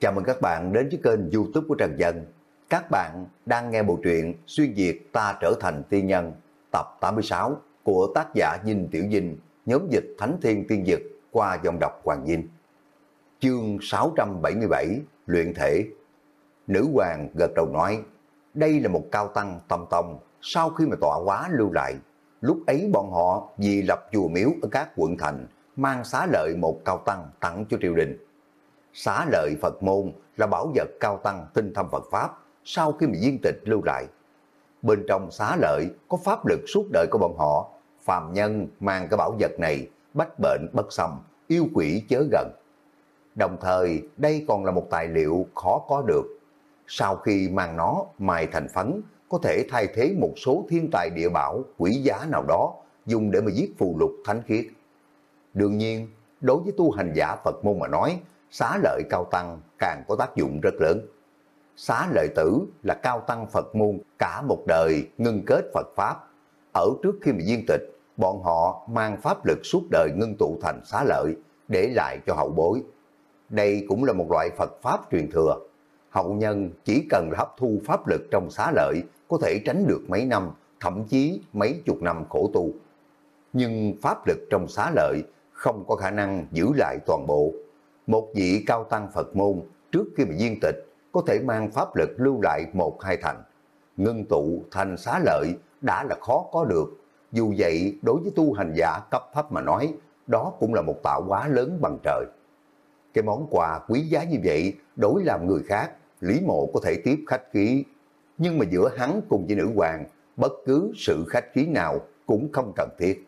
Chào mừng các bạn đến với kênh youtube của Trần Dân. Các bạn đang nghe bộ truyện Xuyên Việt Ta Trở Thành Tiên Nhân tập 86 của tác giả Dinh Tiểu Dinh, nhóm dịch Thánh Thiên Tiên Dực qua dòng đọc Hoàng Dinh. Chương 677 Luyện Thể Nữ hoàng gật đầu nói, đây là một cao tăng tâm tông sau khi mà tọa hóa lưu lại. Lúc ấy bọn họ vì lập chùa miếu ở các quận thành mang xá lợi một cao tăng tặng cho triều đình xá lợi Phật môn là bảo vật cao tăng tinh thâm Phật Pháp sau khi mà viên tịch lưu lại. Bên trong xá lợi có pháp lực suốt đời của bọn họ, phàm nhân mang cái bảo vật này, bách bệnh bất xâm, yêu quỷ chớ gần. Đồng thời đây còn là một tài liệu khó có được. Sau khi mang nó mài thành phấn, có thể thay thế một số thiên tài địa bảo quỷ giá nào đó dùng để mà giết phù lục thánh khiết. Đương nhiên, đối với tu hành giả Phật môn mà nói, xá lợi cao tăng càng có tác dụng rất lớn. Xá lợi tử là cao tăng Phật môn cả một đời ngưng kết Phật Pháp. Ở trước khi mà viên tịch, bọn họ mang pháp lực suốt đời ngưng tụ thành xá lợi để lại cho hậu bối. Đây cũng là một loại Phật Pháp truyền thừa. Hậu nhân chỉ cần hấp thu pháp lực trong xá lợi có thể tránh được mấy năm, thậm chí mấy chục năm khổ tu. Nhưng pháp lực trong xá lợi không có khả năng giữ lại toàn bộ một vị cao tăng Phật môn trước khi bị viên tịch có thể mang pháp lực lưu lại một hai thành. Ngân tụ thành xá lợi đã là khó có được. Dù vậy, đối với tu hành giả cấp thấp mà nói, đó cũng là một tạo hóa lớn bằng trời. Cái món quà quý giá như vậy, đối làm người khác, Lý Mộ có thể tiếp khách khí. Nhưng mà giữa hắn cùng với nữ hoàng, bất cứ sự khách khí nào cũng không cần thiết.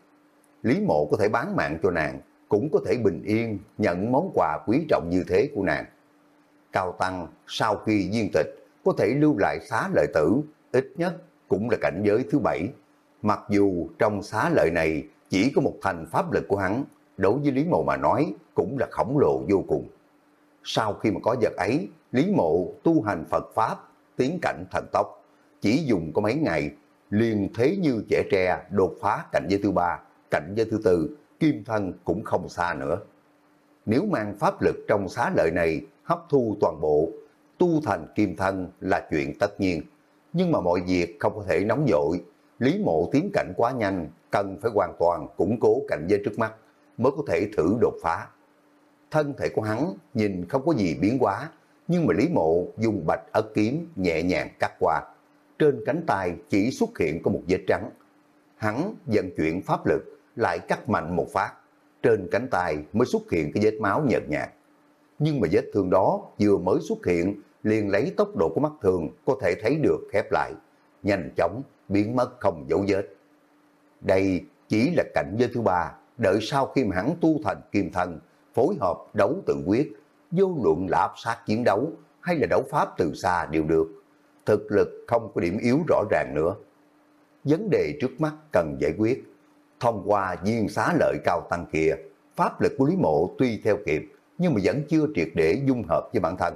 Lý Mộ có thể bán mạng cho nàng, cũng có thể bình yên nhận món quà quý trọng như thế của nàng. Cao Tăng sau khi viên tịch có thể lưu lại xá lợi tử, ít nhất cũng là cảnh giới thứ bảy. Mặc dù trong xá lợi này chỉ có một thành pháp lực của hắn, đối với Lý Mộ mà nói cũng là khổng lồ vô cùng. Sau khi mà có vật ấy, Lý Mộ tu hành Phật Pháp, tiến cảnh thần tốc, chỉ dùng có mấy ngày, liền thế như trẻ tre đột phá cảnh giới thứ ba, cảnh giới thứ tư, kim thân cũng không xa nữa. Nếu mang pháp lực trong xá lợi này hấp thu toàn bộ, tu thành kim thân là chuyện tất nhiên. Nhưng mà mọi việc không có thể nóng dội, Lý mộ tiến cảnh quá nhanh, cần phải hoàn toàn củng cố cảnh giới trước mắt mới có thể thử đột phá. Thân thể của hắn nhìn không có gì biến hóa, nhưng mà Lý mộ dùng bạch ớt kiếm nhẹ nhàng cắt qua. Trên cánh tay chỉ xuất hiện có một vết trắng. Hắn vận chuyển pháp lực lại cắt mạnh một phát, trên cánh tay mới xuất hiện cái vết máu nhợt nhạt. Nhưng mà vết thương đó vừa mới xuất hiện, liền lấy tốc độ của mắt thường có thể thấy được khép lại, nhanh chóng biến mất không dấu vết. Đây chỉ là cảnh giới thứ ba, đợi sau khi mà hắn tu thành kim thần phối hợp đấu tự quyết, vô luận là áp sát chiến đấu hay là đấu pháp từ xa đều được. Thực lực không có điểm yếu rõ ràng nữa. Vấn đề trước mắt cần giải quyết thông qua viên xá lợi cao tăng kia, pháp lực của Lý Mộ tuy theo kịp, nhưng mà vẫn chưa triệt để dung hợp với bản thân.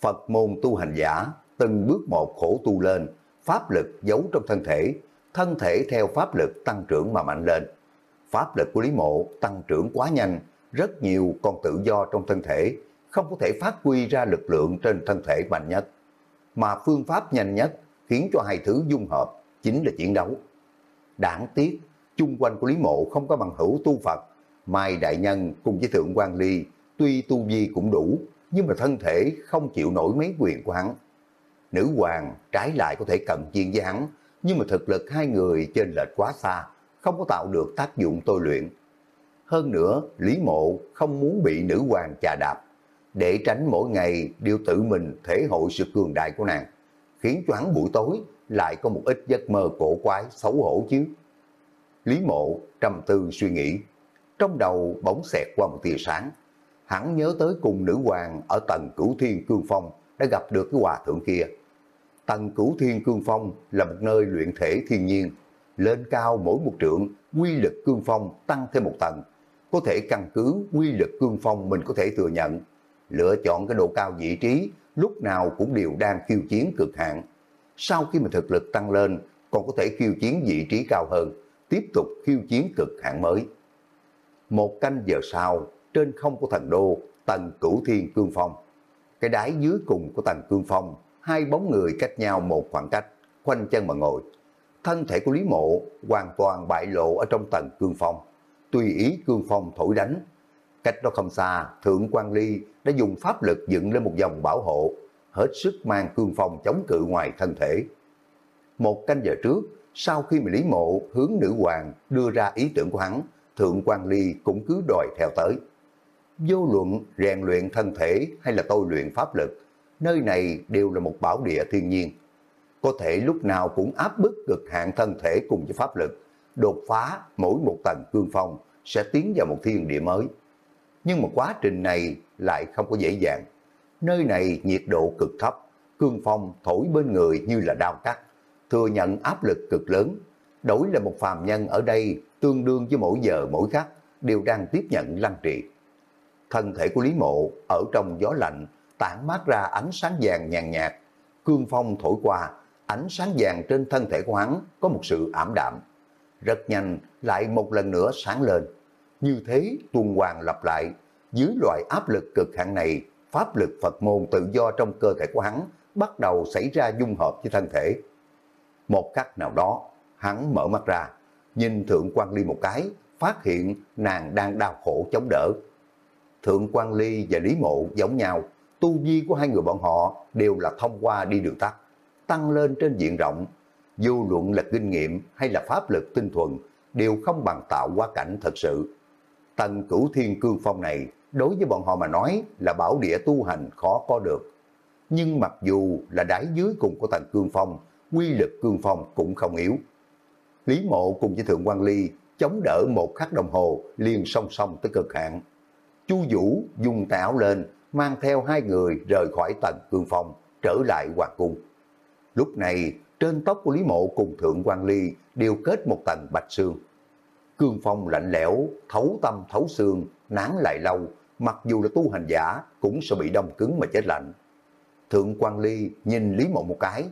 Phật môn tu hành giả, từng bước một khổ tu lên, pháp lực giấu trong thân thể, thân thể theo pháp lực tăng trưởng mà mạnh lên. Pháp lực của Lý Mộ tăng trưởng quá nhanh, rất nhiều còn tự do trong thân thể, không có thể phát huy ra lực lượng trên thân thể mạnh nhất. Mà phương pháp nhanh nhất khiến cho hai thứ dung hợp chính là chiến đấu. Đáng tiếc chung quanh của Lý Mộ không có bằng hữu tu Phật. Mai Đại Nhân cùng với Thượng quan Ly tuy tu vi cũng đủ, nhưng mà thân thể không chịu nổi mấy quyền của hắn. Nữ hoàng trái lại có thể cận chiên với hắn, nhưng mà thực lực hai người trên lệch quá xa, không có tạo được tác dụng tôi luyện. Hơn nữa, Lý Mộ không muốn bị nữ hoàng chà đạp, để tránh mỗi ngày đều tự mình thể hội sự cường đại của nàng, khiến cho hắn buổi tối lại có một ít giấc mơ cổ quái xấu hổ chứ. Lý mộ trầm tư suy nghĩ, trong đầu bỗng xẹt qua một tia sáng. Hắn nhớ tới cùng nữ hoàng ở tầng cửu thiên cương phong đã gặp được cái hòa thượng kia. Tầng cửu thiên cương phong là một nơi luyện thể thiên nhiên, lên cao mỗi một trượng, quy lực cương phong tăng thêm một tầng. Có thể căn cứ quy lực cương phong mình có thể thừa nhận. Lựa chọn cái độ cao vị trí, lúc nào cũng đều đang khiêu chiến cực hạn. Sau khi mà thực lực tăng lên, còn có thể khiêu chiến vị trí cao hơn tiếp tục khiêu chiến cực hạn mới. Một canh giờ sau, trên không của thần đô, tầng cửu thiên cương phong, cái đáy dưới cùng của tầng cương phong, hai bóng người cách nhau một khoảng cách, khoanh chân mà ngồi. Thân thể của Lý Mộ hoàn toàn bại lộ ở trong tầng cương phong, tùy ý cương phong thổi đánh. Cách đó không xa, Thượng quan Ly đã dùng pháp lực dựng lên một dòng bảo hộ, hết sức mang cương phong chống cự ngoài thân thể. Một canh giờ trước, sau khi mà Lý Mộ hướng nữ hoàng đưa ra ý tưởng của hắn, Thượng quan Ly cũng cứ đòi theo tới. Vô luận rèn luyện thân thể hay là tôi luyện pháp lực, nơi này đều là một bảo địa thiên nhiên. Có thể lúc nào cũng áp bức cực hạn thân thể cùng với pháp lực, đột phá mỗi một tầng cương phong sẽ tiến vào một thiên địa mới. Nhưng mà quá trình này lại không có dễ dàng. Nơi này nhiệt độ cực thấp, cương phong thổi bên người như là đao cắt, thừa nhận áp lực cực lớn. Đổi là một phàm nhân ở đây tương đương với mỗi giờ mỗi khắc đều đang tiếp nhận lăng trị. Thân thể của Lý Mộ ở trong gió lạnh tản mát ra ánh sáng vàng nhàn nhạt, cương phong thổi qua, ánh sáng vàng trên thân thể của hắn có một sự ảm đạm. Rất nhanh lại một lần nữa sáng lên. Như thế tuần hoàn lặp lại, dưới loại áp lực cực hạn này, pháp lực Phật môn tự do trong cơ thể của hắn bắt đầu xảy ra dung hợp với thân thể. Một khắc nào đó, hắn mở mắt ra, nhìn Thượng quan Ly một cái, phát hiện nàng đang đau khổ chống đỡ. Thượng quan Ly và Lý Mộ giống nhau, tu vi của hai người bọn họ đều là thông qua đi đường tắt, tăng lên trên diện rộng. dù luận là kinh nghiệm hay là pháp lực tinh thuần đều không bằng tạo quá cảnh thật sự. tần cửu thiên cương phong này đối với bọn họ mà nói là bảo địa tu hành khó có được. Nhưng mặc dù là đáy dưới cùng của tầng cương phong, quy lực cương phong cũng không yếu. Lý mộ cùng với Thượng quan Ly chống đỡ một khắc đồng hồ liền song song tới cực hạn. Chu Vũ dùng tảo lên, mang theo hai người rời khỏi tầng cương phong, trở lại hoàng cung. Lúc này, trên tóc của Lý Mộ cùng Thượng quan Ly đều kết một tầng bạch xương. Cương phong lạnh lẽo, thấu tâm thấu xương, nán lại lâu, mặc dù là tu hành giả cũng sẽ bị đông cứng mà chết lạnh. Thượng quan Ly nhìn Lý Mộ một cái,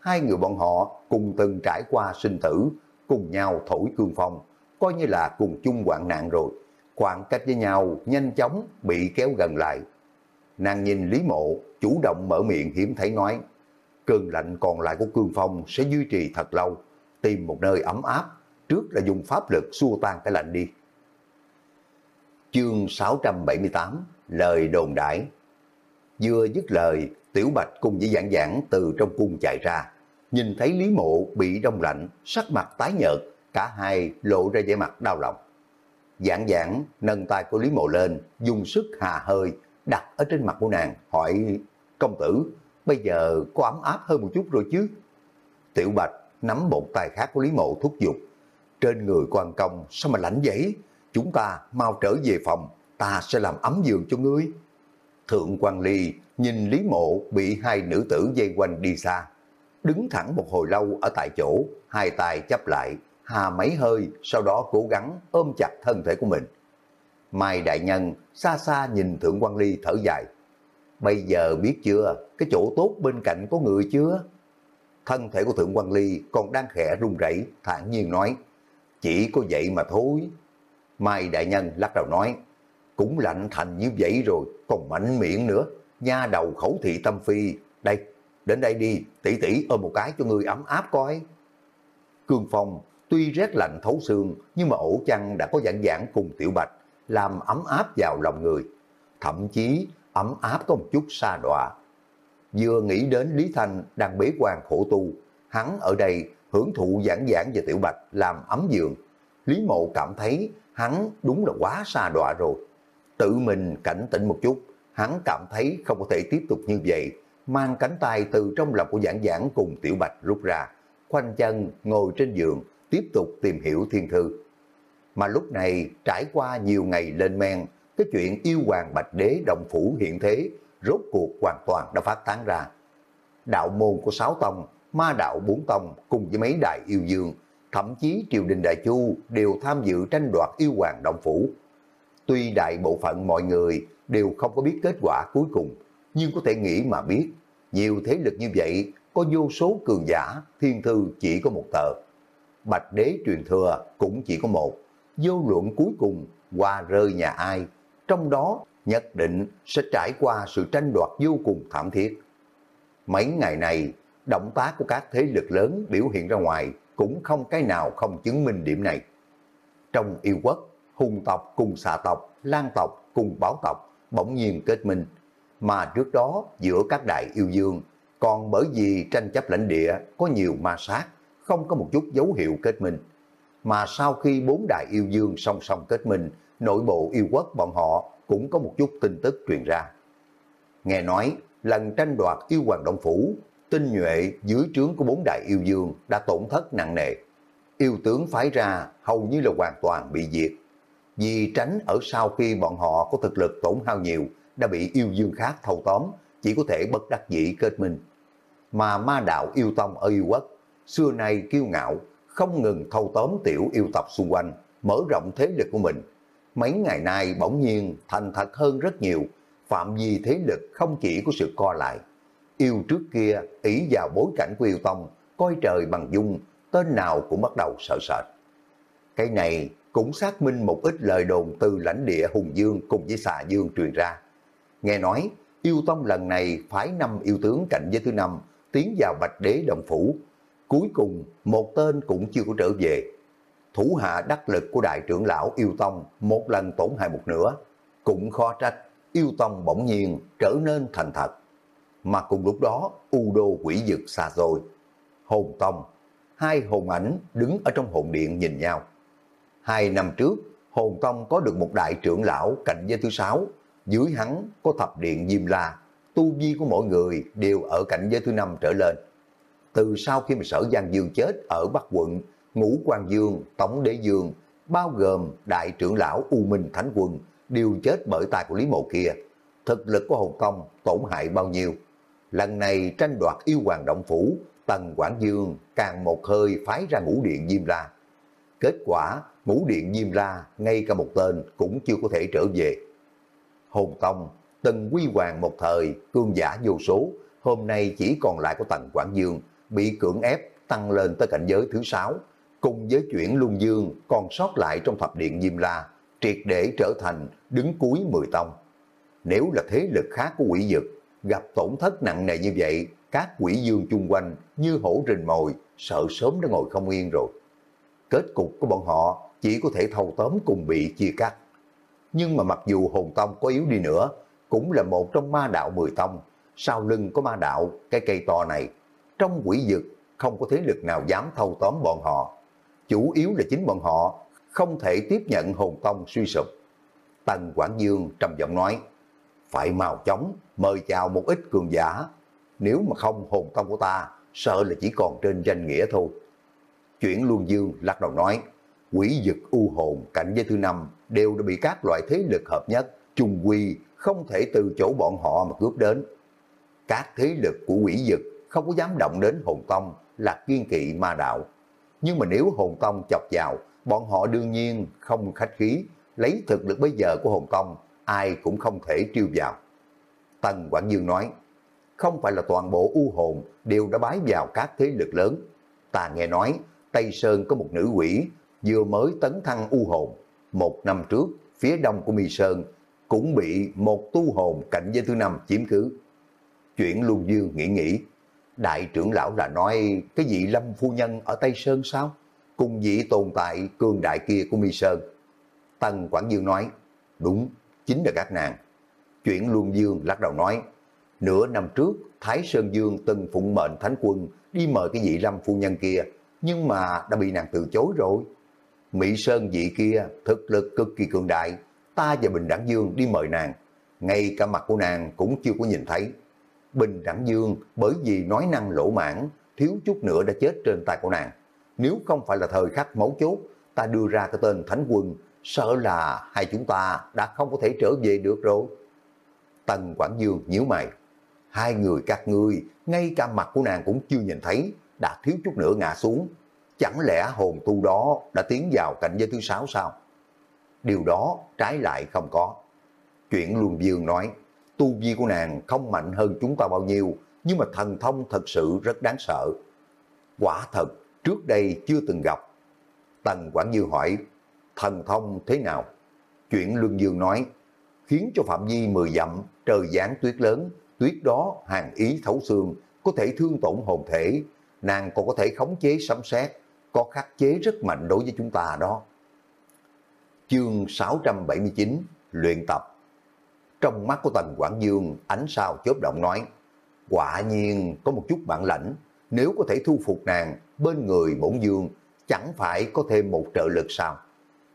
hai người bọn họ cùng từng trải qua sinh tử, cùng nhau thổi cương phong, coi như là cùng chung hoạn nạn rồi. Khoảng cách với nhau nhanh chóng bị kéo gần lại. Nàng nhìn Lý Mộ, chủ động mở miệng hiếm thấy nói, cơn lạnh còn lại của cương phong sẽ duy trì thật lâu, tìm một nơi ấm áp, trước là dùng pháp lực xua tan cái lạnh đi. Chương 678 Lời đồn đại Vừa dứt lời, Tiểu Bạch cùng với giảng giảng từ trong cung chạy ra. Nhìn thấy Lý Mộ bị đông lạnh, sắc mặt tái nhợt, cả hai lộ ra vẻ mặt đau lòng. Giảng giảng nâng tay của Lý Mộ lên, dùng sức hà hơi, đặt ở trên mặt của nàng, hỏi công tử, bây giờ có ấm áp hơn một chút rồi chứ? Tiểu Bạch nắm một tay khác của Lý Mộ thúc giục. Trên người quan công sao mà lạnh vậy? Chúng ta mau trở về phòng, ta sẽ làm ấm giường cho ngươi. Thượng quan Ly nhìn Lý Mộ bị hai nữ tử dây quanh đi xa. Đứng thẳng một hồi lâu ở tại chỗ, hai tay chấp lại, hà mấy hơi, sau đó cố gắng ôm chặt thân thể của mình. Mai Đại Nhân xa xa nhìn Thượng quan Ly thở dài. Bây giờ biết chưa, cái chỗ tốt bên cạnh có người chưa? Thân thể của Thượng quan Ly còn đang khẽ run rẩy thản nhiên nói, chỉ có vậy mà thôi. Mai Đại Nhân lắc đầu nói, cũng lạnh thành như vậy rồi, còn mạnh miệng nữa, nha đầu khẩu thị tâm phi, đây, đến đây đi, tỷ tỷ ôm một cái cho người ấm áp coi. Cương Phong tuy rét lạnh thấu xương, nhưng mà ổ chăn đã có dạng dạng cùng Tiểu Bạch, làm ấm áp vào lòng người. Thậm chí ấm áp có một chút xa đọa. Vừa nghĩ đến Lý Thanh đang bế quan khổ tu, hắn ở đây hưởng thụ giảng giảng về Tiểu Bạch làm ấm giường. Lý Mộ cảm thấy hắn đúng là quá xa đọa rồi. Tự mình cảnh tỉnh một chút, hắn cảm thấy không có thể tiếp tục như vậy, mang cánh tay từ trong lòng của giảng giảng cùng Tiểu Bạch rút ra, khoanh chân ngồi trên giường, tiếp tục tìm hiểu thiên thư. Mà lúc này trải qua nhiều ngày lên men, cái chuyện yêu hoàng bạch đế đồng phủ hiện thế, rốt cuộc hoàn toàn đã phát tán ra. Đạo môn của sáu tông, ma đạo bốn tông cùng với mấy đại yêu dương, thậm chí triều đình đại chu đều tham dự tranh đoạt yêu hoàng đồng phủ. Tuy đại bộ phận mọi người đều không có biết kết quả cuối cùng, nhưng có thể nghĩ mà biết, nhiều thế lực như vậy, có vô số cường giả, thiên thư chỉ có một tờ. Bạch đế truyền thừa cũng chỉ có một, vô luận cuối cùng qua rơi nhà ai, trong đó nhất định sẽ trải qua sự tranh đoạt vô cùng thảm thiết. Mấy ngày này, động tác của các thế lực lớn biểu hiện ra ngoài cũng không cái nào không chứng minh điểm này. Trong yêu quốc, hùng tộc cùng xà tộc, lan tộc cùng báo tộc bỗng nhiên kết minh, mà trước đó giữa các đại yêu dương còn bởi vì tranh chấp lãnh địa có nhiều ma sát, không có một chút dấu hiệu kết minh. Mà sau khi bốn đại yêu dương song song kết minh, nội bộ yêu quốc bọn họ cũng có một chút tin tức truyền ra. Nghe nói, lần tranh đoạt yêu hoàng động phủ, tinh nhuệ dưới trướng của bốn đại yêu dương đã tổn thất nặng nề. Yêu tướng phái ra hầu như là hoàn toàn bị diệt. Vì tránh ở sau khi bọn họ có thực lực tổn hao nhiều, đã bị yêu dương khác thâu tóm, chỉ có thể bất đắc dĩ kết minh. Mà ma đạo yêu tông ở yêu quốc, xưa nay kiêu ngạo, không ngừng thâu tóm tiểu yêu tộc xung quanh, mở rộng thế lực của mình. Mấy ngày nay bỗng nhiên thành thật hơn rất nhiều, phạm vi thế lực không chỉ có sự co lại. Yêu trước kia ý vào bối cảnh của yêu tông, coi trời bằng dung, tên nào cũng bắt đầu sợ sệt. Cái này cũng xác minh một ít lời đồn từ lãnh địa Hùng Dương cùng với xà Dương truyền ra. Nghe nói, yêu tông lần này phái năm yêu tướng cạnh với thứ năm tiến vào bạch đế động phủ. Cuối cùng, một tên cũng chưa có trở về. Thủ hạ đắc lực của đại trưởng lão yêu tông một lần tổn hại một nửa. Cũng khó trách, yêu tông bỗng nhiên trở nên thành thật. Mà cùng lúc đó, u đô quỷ dực xa rồi. Hồn tông, hai hồn ảnh đứng ở trong hồn điện nhìn nhau. Hai năm trước, hồn tông có được một đại trưởng lão cạnh giới thứ sáu, dưới hắn có thập điện Diêm La, tu vi của mọi người đều ở cảnh giới thứ năm trở lên. Từ sau khi mà sở Giang Dương chết ở Bắc quận, Ngũ Quan Dương, Tổng Đế Dương, bao gồm đại trưởng lão U Minh Thánh Quân, đều chết bởi tay của Lý Mộ kia. Thực lực của Hồng Kông tổn hại bao nhiêu? Lần này tranh đoạt yêu hoàng động phủ, Tần Quảng Dương càng một hơi phái ra ngũ điện Diêm La. Kết quả, ngũ điện Diêm La ngay cả một tên cũng chưa có thể trở về. Hồn Tông từng quy hoàng một thời, cương giả vô số, hôm nay chỉ còn lại có Tần Quảng Dương, bị cưỡng ép tăng lên tới cảnh giới thứ sáu, cùng với chuyển Luân Dương còn sót lại trong thập điện Diêm La, triệt để trở thành đứng cuối mười tông. Nếu là thế lực khác của quỷ dực, gặp tổn thất nặng nề như vậy, các quỷ dương chung quanh như hổ rình mồi, sợ sớm đã ngồi không yên rồi. Kết cục của bọn họ chỉ có thể thâu tóm cùng bị chia cắt. Nhưng mà mặc dù hồn tông có yếu đi nữa, cũng là một trong ma đạo mười tông, sau lưng có ma đạo, cái cây to này. Trong quỷ dực, không có thế lực nào dám thâu tóm bọn họ. Chủ yếu là chính bọn họ không thể tiếp nhận hồn tông suy sụp. Tần Quảng Dương trầm giọng nói, phải mau chóng mời chào một ít cường giả. Nếu mà không hồn tông của ta, sợ là chỉ còn trên danh nghĩa thôi. Chuyển Luân Dương lắc đầu nói, quỷ dực u hồn cảnh giới thứ năm đều đã bị các loại thế lực hợp nhất, trùng quy không thể từ chỗ bọn họ mà cướp đến. Các thế lực của quỷ dực không có dám động đến hồn tông là kiên kỵ ma đạo. Nhưng mà nếu hồn tông chọc vào, bọn họ đương nhiên không khách khí, lấy thực lực bây giờ của hồn tông, ai cũng không thể triêu vào. Tần Quảng Dương nói, không phải là toàn bộ u hồn đều đã bái vào các thế lực lớn. Ta nghe nói, Tây Sơn có một nữ quỷ vừa mới tấn thăng u hồn. Một năm trước, phía đông của Mi Sơn cũng bị một tu hồn cạnh giới thứ năm chiếm cứ. Chuyện Luân Dương nghĩ nghĩ, đại trưởng lão là nói cái vị lâm phu nhân ở Tây Sơn sao? Cùng vị tồn tại cường đại kia của Mi Sơn. Tần Quảng Dương nói, đúng, chính là các nàng. Chuyện Luân Dương lắc đầu nói, nửa năm trước Thái Sơn Dương từng phụng mệnh thánh quân đi mời cái vị lâm phu nhân kia, nhưng mà đã bị nàng từ chối rồi. Mỹ Sơn dị kia thực lực cực kỳ cường đại, ta và Bình Đẳng Dương đi mời nàng, ngay cả mặt của nàng cũng chưa có nhìn thấy. Bình Đẳng Dương bởi vì nói năng lỗ mãn, thiếu chút nữa đã chết trên tay của nàng. Nếu không phải là thời khắc mấu chốt, ta đưa ra cái tên Thánh Quân, sợ là hai chúng ta đã không có thể trở về được rồi. Tần Quảng Dương nhíu mày, hai người các ngươi, ngay cả mặt của nàng cũng chưa nhìn thấy, đã thiếu chút nữa ngã xuống. Chẳng lẽ hồn tu đó đã tiến vào cảnh giới thứ sáu sao? Điều đó trái lại không có. Chuyện Luân Dương nói, tu vi của nàng không mạnh hơn chúng ta bao nhiêu, nhưng mà thần thông thật sự rất đáng sợ. Quả thật, trước đây chưa từng gặp. Tần Quảng dư hỏi, thần thông thế nào? Chuyện Luân Dương nói, khiến cho phạm vi mười dặm trời giáng tuyết lớn, tuyết đó hàng ý thấu xương, có thể thương tổn hồn thể, nàng còn có thể khống chế sấm sét, có khắc chế rất mạnh đối với chúng ta đó. Chương 679 Luyện tập Trong mắt của Tần Quảng Dương, ánh sao chớp động nói, quả nhiên có một chút bản lãnh, nếu có thể thu phục nàng bên người bổn dương, chẳng phải có thêm một trợ lực sao?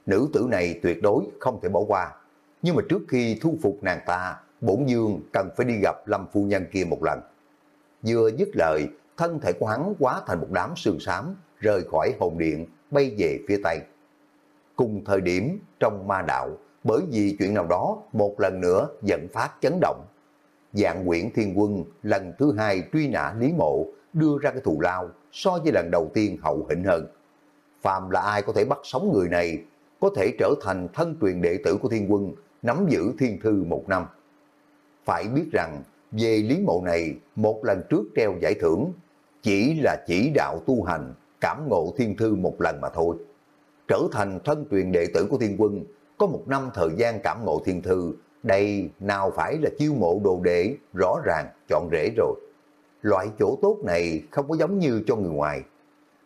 Nữ tử này tuyệt đối không thể bỏ qua. Nhưng mà trước khi thu phục nàng ta, bổn dương cần phải đi gặp Lâm Phu Nhân kia một lần. Vừa dứt lời, thân thể của hắn quá thành một đám sương xám, rời khỏi hồn điện, bay về phía Tây. Cùng thời điểm trong ma đạo, bởi vì chuyện nào đó một lần nữa dẫn phát chấn động. Dạng quyển thiên quân lần thứ hai truy nã Lý Mộ đưa ra cái thù lao so với lần đầu tiên hậu hĩnh hơn. phàm là ai có thể bắt sống người này, có thể trở thành thân truyền đệ tử của thiên quân, nắm giữ thiên thư một năm. Phải biết rằng, về lý mộ này, một lần trước treo giải thưởng, chỉ là chỉ đạo tu hành, cảm ngộ thiên thư một lần mà thôi. Trở thành thân truyền đệ tử của thiên quân, có một năm thời gian cảm ngộ thiên thư, đây nào phải là chiêu mộ đồ đệ, rõ ràng chọn rễ rồi. Loại chỗ tốt này không có giống như cho người ngoài.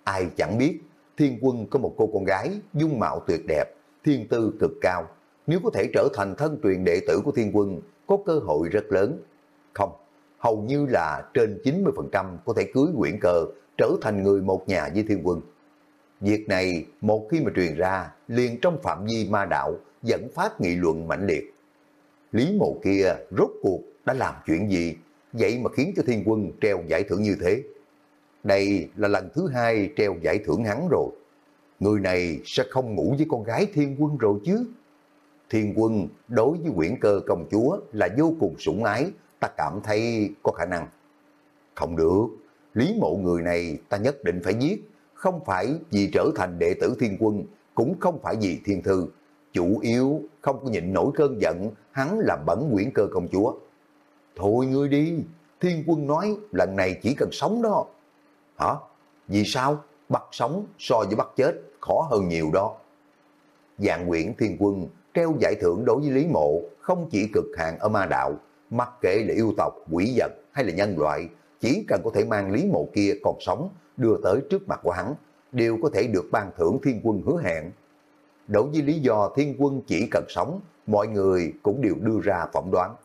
Ai chẳng biết, thiên quân có một cô con gái, dung mạo tuyệt đẹp, thiên tư cực cao. Nếu có thể trở thành thân truyền đệ tử của thiên quân, có cơ hội rất lớn. Không, hầu như là trên 90% có thể cưới quyển cờ, trở thành người một nhà với thiên quân. Việc này một khi mà truyền ra, liền trong phạm vi ma đạo, dẫn phát nghị luận mãnh liệt. Lý mộ kia rốt cuộc đã làm chuyện gì vậy mà khiến cho thiên quân treo giải thưởng như thế. Đây là lần thứ hai treo giải thưởng hắn rồi. Người này sẽ không ngủ với con gái thiên quân rồi chứ. Thiên quân đối với quyển cơ công chúa là vô cùng sủng ái, ta cảm thấy có khả năng. Không được, lý mộ người này ta nhất định phải giết, không phải vì trở thành đệ tử thiên quân, cũng không phải vì thiên thư. Chủ yếu không có nhịn nổi cơn giận, hắn là bẩn quyển cơ công chúa. Thôi ngươi đi, thiên quân nói lần này chỉ cần sống đó. Hả? Vì sao? Bắt sống so với bắt chết khó hơn nhiều đó. Dạng quyển thiên quân treo giải thưởng đối với Lý Mộ không chỉ cực hạn ở ma đạo, mặc kệ là yêu tộc, quỷ vật hay là nhân loại, chỉ cần có thể mang Lý Mộ kia còn sống đưa tới trước mặt của hắn, đều có thể được ban thưởng thiên quân hứa hẹn. Đối với lý do thiên quân chỉ cần sống, mọi người cũng đều đưa ra phỏng đoán.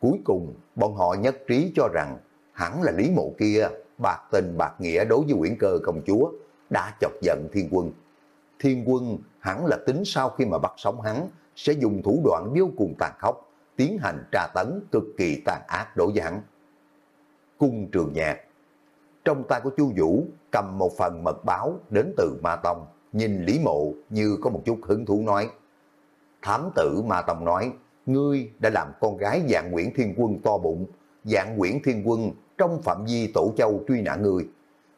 Cuối cùng, bọn họ nhất trí cho rằng hẳn là Lý Mộ kia bạc tình bạc nghĩa đối với quyển cơ công chúa đã chọc giận thiên quân. Thiên quân hẳn là tính sau khi mà bắt sống hắn sẽ dùng thủ đoạn vô cùng tàn khốc tiến hành tra tấn cực kỳ tàn ác đối với hắn. Cung trường nhạc Trong tay của Chu Vũ cầm một phần mật báo đến từ Ma Tông, nhìn Lý Mộ như có một chút hứng thú nói. Thám tử Ma Tông nói, ngươi đã làm con gái dạng Nguyễn Thiên Quân to bụng, dạng Nguyễn Thiên Quân trong phạm vi tổ châu truy nã ngươi.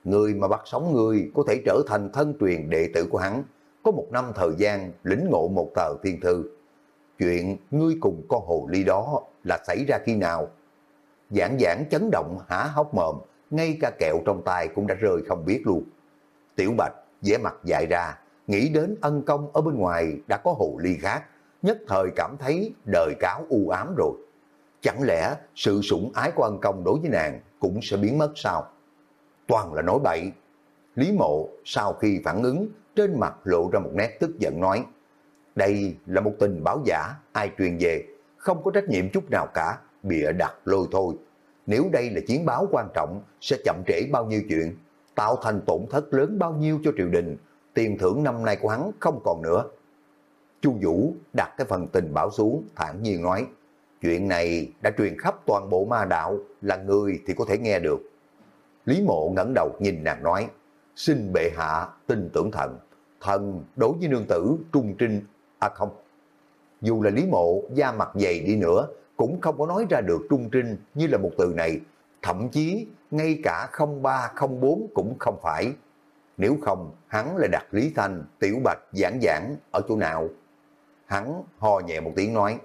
Người mà bắt sống ngươi có thể trở thành thân truyền đệ tử của hắn, có một năm thời gian lĩnh ngộ một tờ thiên thư. Chuyện ngươi cùng con hồ ly đó là xảy ra khi nào? Giảng giảng chấn động há hốc mồm, ngay cả kẹo trong tay cũng đã rơi không biết luôn. Tiểu Bạch vẻ mặt dại ra, nghĩ đến ân công ở bên ngoài đã có hồ ly khác, nhất thời cảm thấy đời cáo u ám rồi. Chẳng lẽ sự sủng ái của ân công đối với nàng cũng sẽ biến mất sao? Toàn là nói bậy. Lý mộ sau khi phản ứng, trên mặt lộ ra một nét tức giận nói, đây là một tình báo giả, ai truyền về, không có trách nhiệm chút nào cả, bịa đặt lôi thôi. Nếu đây là chiến báo quan trọng, sẽ chậm trễ bao nhiêu chuyện, tạo thành tổn thất lớn bao nhiêu cho triều đình, tiền thưởng năm nay của hắn không còn nữa. Chu Vũ đặt cái phần tình báo xuống, thản nhiên nói, chuyện này đã truyền khắp toàn bộ ma đạo, là người thì có thể nghe được. Lý mộ ngẩng đầu nhìn nàng nói, xin bệ hạ tin tưởng thần, thần đối với nương tử trung trinh, à không. Dù là Lý mộ da mặt dày đi nữa, cũng không có nói ra được trung trinh như là một từ này, thậm chí ngay cả 0304 cũng không phải. Nếu không, hắn lại đặt Lý Thanh, Tiểu Bạch, Giảng Giảng ở chỗ nào? Hắn ho nhẹ một tiếng nói,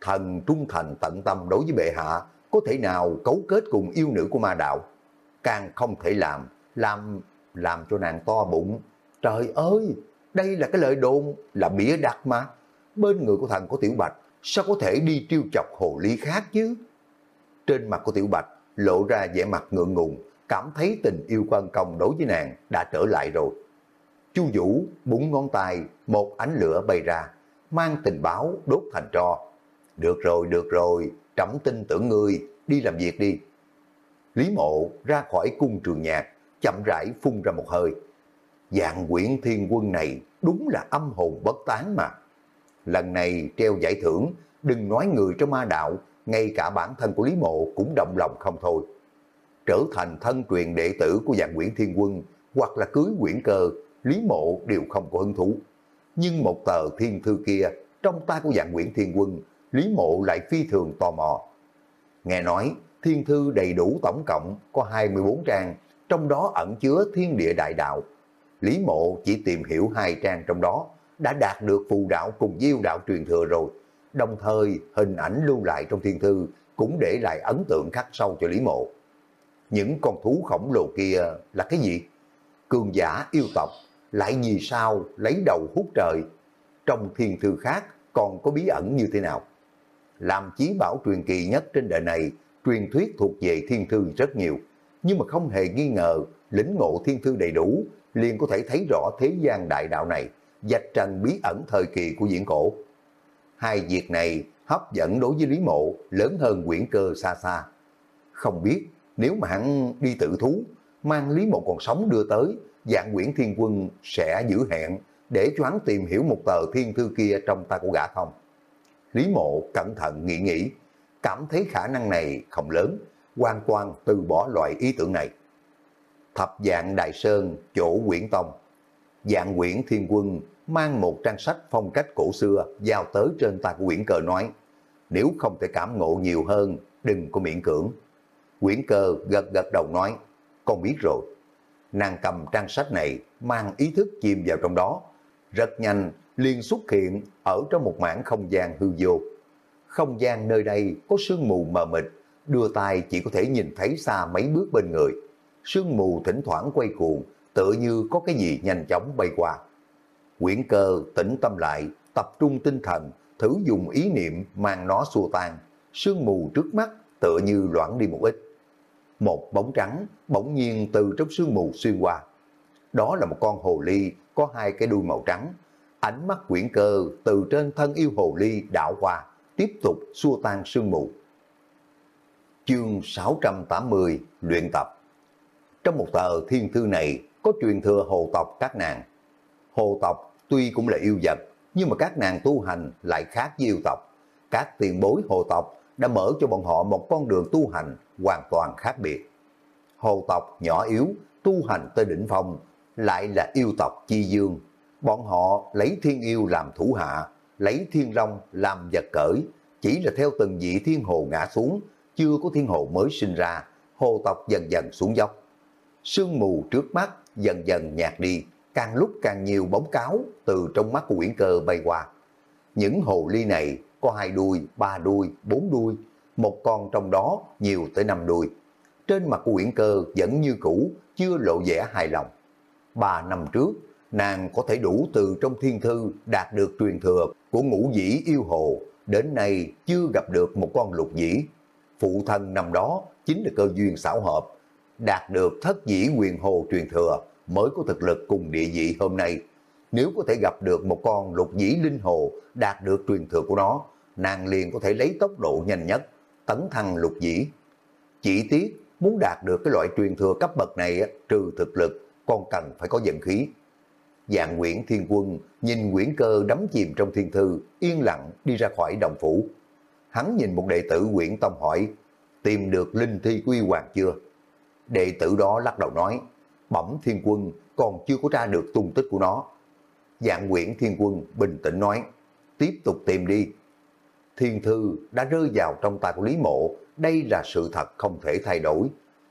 thần trung thành tận tâm đối với bệ hạ, có thể nào cấu kết cùng yêu nữ của ma đạo? Càng không thể làm, làm làm cho nàng to bụng. Trời ơi, đây là cái lời đồn, là bịa đặt mà. Bên người của thần có tiểu bạch, sao có thể đi triêu chọc hồ ly khác chứ? Trên mặt của Tiểu Bạch lộ ra vẻ mặt ngượng ngùng, cảm thấy tình yêu quan công đối với nàng đã trở lại rồi. Chu Vũ búng ngón tay, một ánh lửa bay ra, mang tình báo đốt thành tro. Được rồi, được rồi, trẫm tin tưởng ngươi, đi làm việc đi. Lý mộ ra khỏi cung trường nhạc, chậm rãi phun ra một hơi. Dạng quyển thiên quân này đúng là âm hồn bất tán mà. Lần này treo giải thưởng, đừng nói người trong ma đạo, ngay cả bản thân của Lý Mộ cũng động lòng không thôi. Trở thành thân truyền đệ tử của dạng Nguyễn thiên quân, hoặc là cưới Nguyễn cơ, Lý Mộ đều không có hứng thú. Nhưng một tờ thiên thư kia, trong tay của dạng Nguyễn thiên quân, Lý Mộ lại phi thường tò mò. Nghe nói, thiên thư đầy đủ tổng cộng có 24 trang, trong đó ẩn chứa thiên địa đại đạo. Lý Mộ chỉ tìm hiểu hai trang trong đó, đã đạt được phù đạo cùng diêu đạo truyền thừa rồi. Đồng thời, hình ảnh lưu lại trong thiên thư cũng để lại ấn tượng khắc sâu cho Lý Mộ. Những con thú khổng lồ kia là cái gì? Cường giả yêu tộc, lại vì sao lấy đầu hút trời? Trong thiên thư khác còn có bí ẩn như thế nào? Làm chí bảo truyền kỳ nhất trên đời này, truyền thuyết thuộc về thiên thư rất nhiều, nhưng mà không hề nghi ngờ, lĩnh ngộ thiên thư đầy đủ, liền có thể thấy rõ thế gian đại đạo này, dạch trần bí ẩn thời kỳ của diễn cổ. Hai việc này hấp dẫn đối với Lý Mộ lớn hơn quyển cơ xa xa. Không biết nếu mà hắn đi tự thú, mang Lý Mộ còn sống đưa tới, dạng quyển thiên quân sẽ giữ hẹn để cho hắn tìm hiểu một tờ thiên thư kia trong tay của gã không. Lý Mộ cẩn thận nghĩ nghĩ, cảm thấy khả năng này không lớn, hoàn toàn từ bỏ loại ý tưởng này. Thập dạng Đại Sơn, chỗ quyển tông. Dạng quyển thiên quân mang một trang sách phong cách cổ xưa giao tới trên tay của quyển cờ nói, nếu không thể cảm ngộ nhiều hơn, đừng có miễn cưỡng. Quyển cơ gật gật đầu nói, con biết rồi. Nàng cầm trang sách này, mang ý thức chìm vào trong đó. Rất nhanh, liền xuất hiện ở trong một mảng không gian hư vô. Không gian nơi đây có sương mù mờ mịt, đưa tay chỉ có thể nhìn thấy xa mấy bước bên người. Sương mù thỉnh thoảng quay cuồng, tựa như có cái gì nhanh chóng bay qua. Quyển cơ tĩnh tâm lại, tập trung tinh thần, thử dùng ý niệm mang nó xua tan. Sương mù trước mắt tựa như loãng đi một ít. Một bóng trắng bỗng nhiên từ trong sương mù xuyên qua. Đó là một con hồ ly có hai cái đuôi màu trắng. Ánh mắt quyển cơ từ trên thân yêu hồ ly đảo qua, tiếp tục xua tan sương mù. Chương 680 Luyện tập Trong một tờ thiên thư này có truyền thừa hồ tộc các nàng. Hồ tộc tuy cũng là yêu vật, nhưng mà các nàng tu hành lại khác với yêu tộc. Các tiền bối hồ tộc đã mở cho bọn họ một con đường tu hành hoàn toàn khác biệt. Hồ tộc nhỏ yếu, tu hành tới đỉnh phong, lại là yêu tộc chi dương. Bọn họ lấy thiên yêu làm thủ hạ, lấy thiên long làm vật cởi, chỉ là theo từng vị thiên hồ ngã xuống, chưa có thiên hồ mới sinh ra, hồ tộc dần dần xuống dốc. Sương mù trước mắt dần dần nhạt đi, càng lúc càng nhiều bóng cáo từ trong mắt của quyển cơ bay qua. Những hồ ly này có hai đuôi, ba đuôi, bốn đuôi, một con trong đó nhiều tới năm đuôi. Trên mặt của quyển cơ vẫn như cũ, chưa lộ vẻ hài lòng. Ba năm trước, nàng có thể đủ từ trong thiên thư đạt được truyền thừa của ngũ dĩ yêu hồ, đến nay chưa gặp được một con lục dĩ. Phụ thân năm đó chính là cơ duyên xảo hợp, đạt được thất dĩ quyền hồ truyền thừa mới có thực lực cùng địa vị hôm nay. Nếu có thể gặp được một con lục dĩ linh hồ đạt được truyền thừa của nó, nàng liền có thể lấy tốc độ nhanh nhất, tấn thăng lục dĩ. Chỉ tiếc, muốn đạt được cái loại truyền thừa cấp bậc này, trừ thực lực, còn cần phải có vận khí. Dạng Nguyễn Thiên Quân nhìn Nguyễn Cơ đắm chìm trong thiên thư, yên lặng đi ra khỏi đồng phủ. Hắn nhìn một đệ tử Nguyễn Tông hỏi, tìm được linh thi quy hoàng chưa? Đệ tử đó lắc đầu nói, bẩm thiên quân còn chưa có tra được tung tích của nó. Dạng Nguyễn Thiên Quân bình tĩnh nói, tiếp tục tìm đi. Thiên thư đã rơi vào trong tay của Lý Mộ, đây là sự thật không thể thay đổi.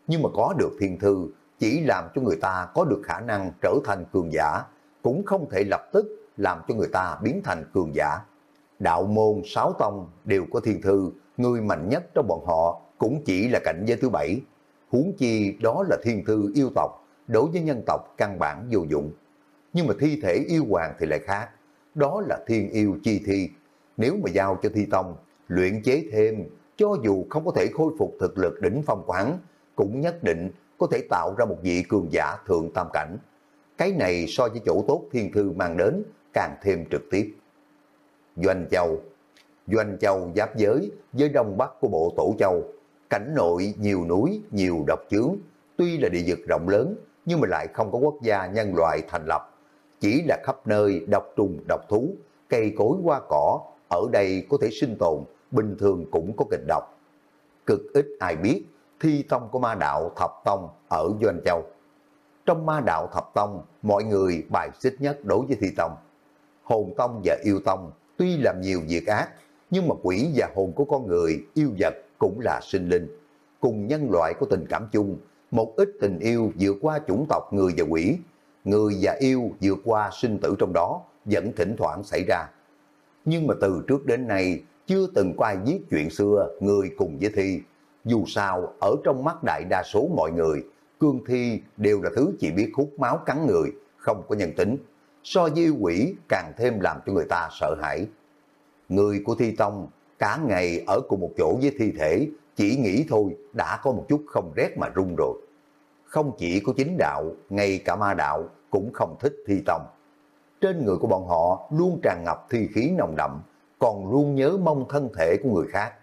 Nhưng mà có được thiên thư chỉ làm cho người ta có được khả năng trở thành cường giả, cũng không thể lập tức làm cho người ta biến thành cường giả. Đạo môn sáu tông đều có thiên thư, người mạnh nhất trong bọn họ cũng chỉ là cảnh giới thứ bảy. Huống chi đó là thiên thư yêu tộc, đối với nhân tộc căn bản vô dụng. Nhưng mà thi thể yêu hoàng thì lại khác, đó là thiên yêu chi thi. nếu mà giao cho Thi Tông, luyện chế thêm, cho dù không có thể khôi phục thực lực đỉnh phong quán, cũng nhất định có thể tạo ra một vị cường giả thượng tam cảnh. Cái này so với chỗ tốt thiên thư mang đến càng thêm trực tiếp. Doanh Châu Doanh Châu giáp giới với đông bắc của bộ Tổ Châu, cảnh nội nhiều núi, nhiều độc chướng, tuy là địa vực rộng lớn nhưng mà lại không có quốc gia nhân loại thành lập. Chỉ là khắp nơi độc trùng, độc thú, cây cối hoa cỏ, ở đây có thể sinh tồn, bình thường cũng có kịch độc. Cực ít ai biết thi tông của ma đạo thập tông ở Doanh Châu. Trong ma đạo thập tông, mọi người bài xích nhất đối với thi tông. Hồn tông và yêu tông tuy làm nhiều việc ác, nhưng mà quỷ và hồn của con người, yêu vật cũng là sinh linh. Cùng nhân loại có tình cảm chung, một ít tình yêu vượt qua chủng tộc người và quỷ, người và yêu vượt qua sinh tử trong đó, vẫn thỉnh thoảng xảy ra. Nhưng mà từ trước đến nay, chưa từng có ai viết chuyện xưa người cùng với thi. Dù sao, ở trong mắt đại đa số mọi người, cương thi đều là thứ chỉ biết hút máu cắn người, không có nhân tính. So với yêu quỷ càng thêm làm cho người ta sợ hãi. Người của thi tông cả ngày ở cùng một chỗ với thi thể, chỉ nghĩ thôi đã có một chút không rét mà run rồi. Không chỉ có chính đạo, ngay cả ma đạo cũng không thích thi tông. Trên người của bọn họ luôn tràn ngập thi khí nồng đậm, còn luôn nhớ mong thân thể của người khác.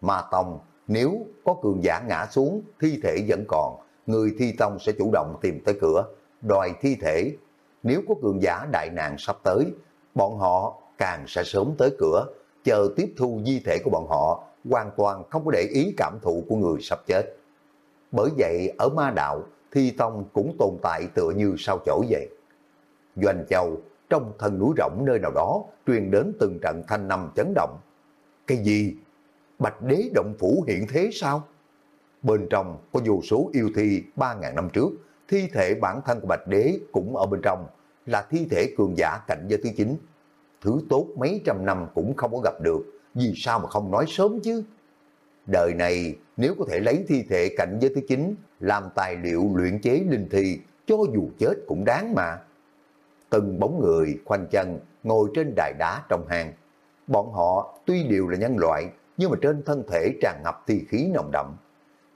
Ma tông, nếu có cường giả ngã xuống, thi thể vẫn còn, người thi tông sẽ chủ động tìm tới cửa, đòi thi thể. Nếu có cường giả đại nạn sắp tới, bọn họ càng sẽ sớm tới cửa, chờ tiếp thu di thể của bọn họ, hoàn toàn không có để ý cảm thụ của người sắp chết. Bởi vậy, ở ma đạo, thi tông cũng tồn tại tựa như sao chổi vậy. Doanh Châu, trong thân núi rộng nơi nào đó, truyền đến từng trận thanh năm chấn động. Cái gì? Bạch đế động phủ hiện thế sao? Bên trong có vô số yêu thi 3.000 năm trước, thi thể bản thân của Bạch đế cũng ở bên trong, là thi thể cường giả cạnh giới thứ 9 thứ tốt mấy trăm năm cũng không có gặp được, vì sao mà không nói sớm chứ? Đời này nếu có thể lấy thi thể cạnh giới thứ chín làm tài liệu luyện chế linh thi, cho dù chết cũng đáng mà. Từng bóng người khoanh chân ngồi trên đài đá trong hang. Bọn họ tuy đều là nhân loại, nhưng mà trên thân thể tràn ngập thi khí nồng đậm.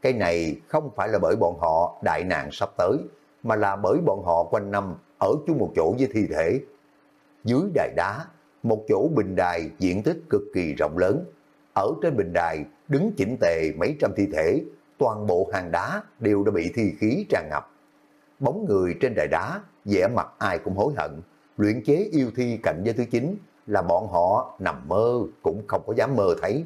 Cái này không phải là bởi bọn họ đại nạn sắp tới, mà là bởi bọn họ quanh năm ở chung một chỗ với thi thể. Dưới đài đá một chỗ bình đài diện tích cực kỳ rộng lớn. Ở trên bình đài đứng chỉnh tề mấy trăm thi thể, toàn bộ hàng đá đều đã bị thi khí tràn ngập. Bóng người trên đài đá, vẻ mặt ai cũng hối hận, luyện chế yêu thi cạnh giới thứ chín là bọn họ nằm mơ cũng không có dám mơ thấy.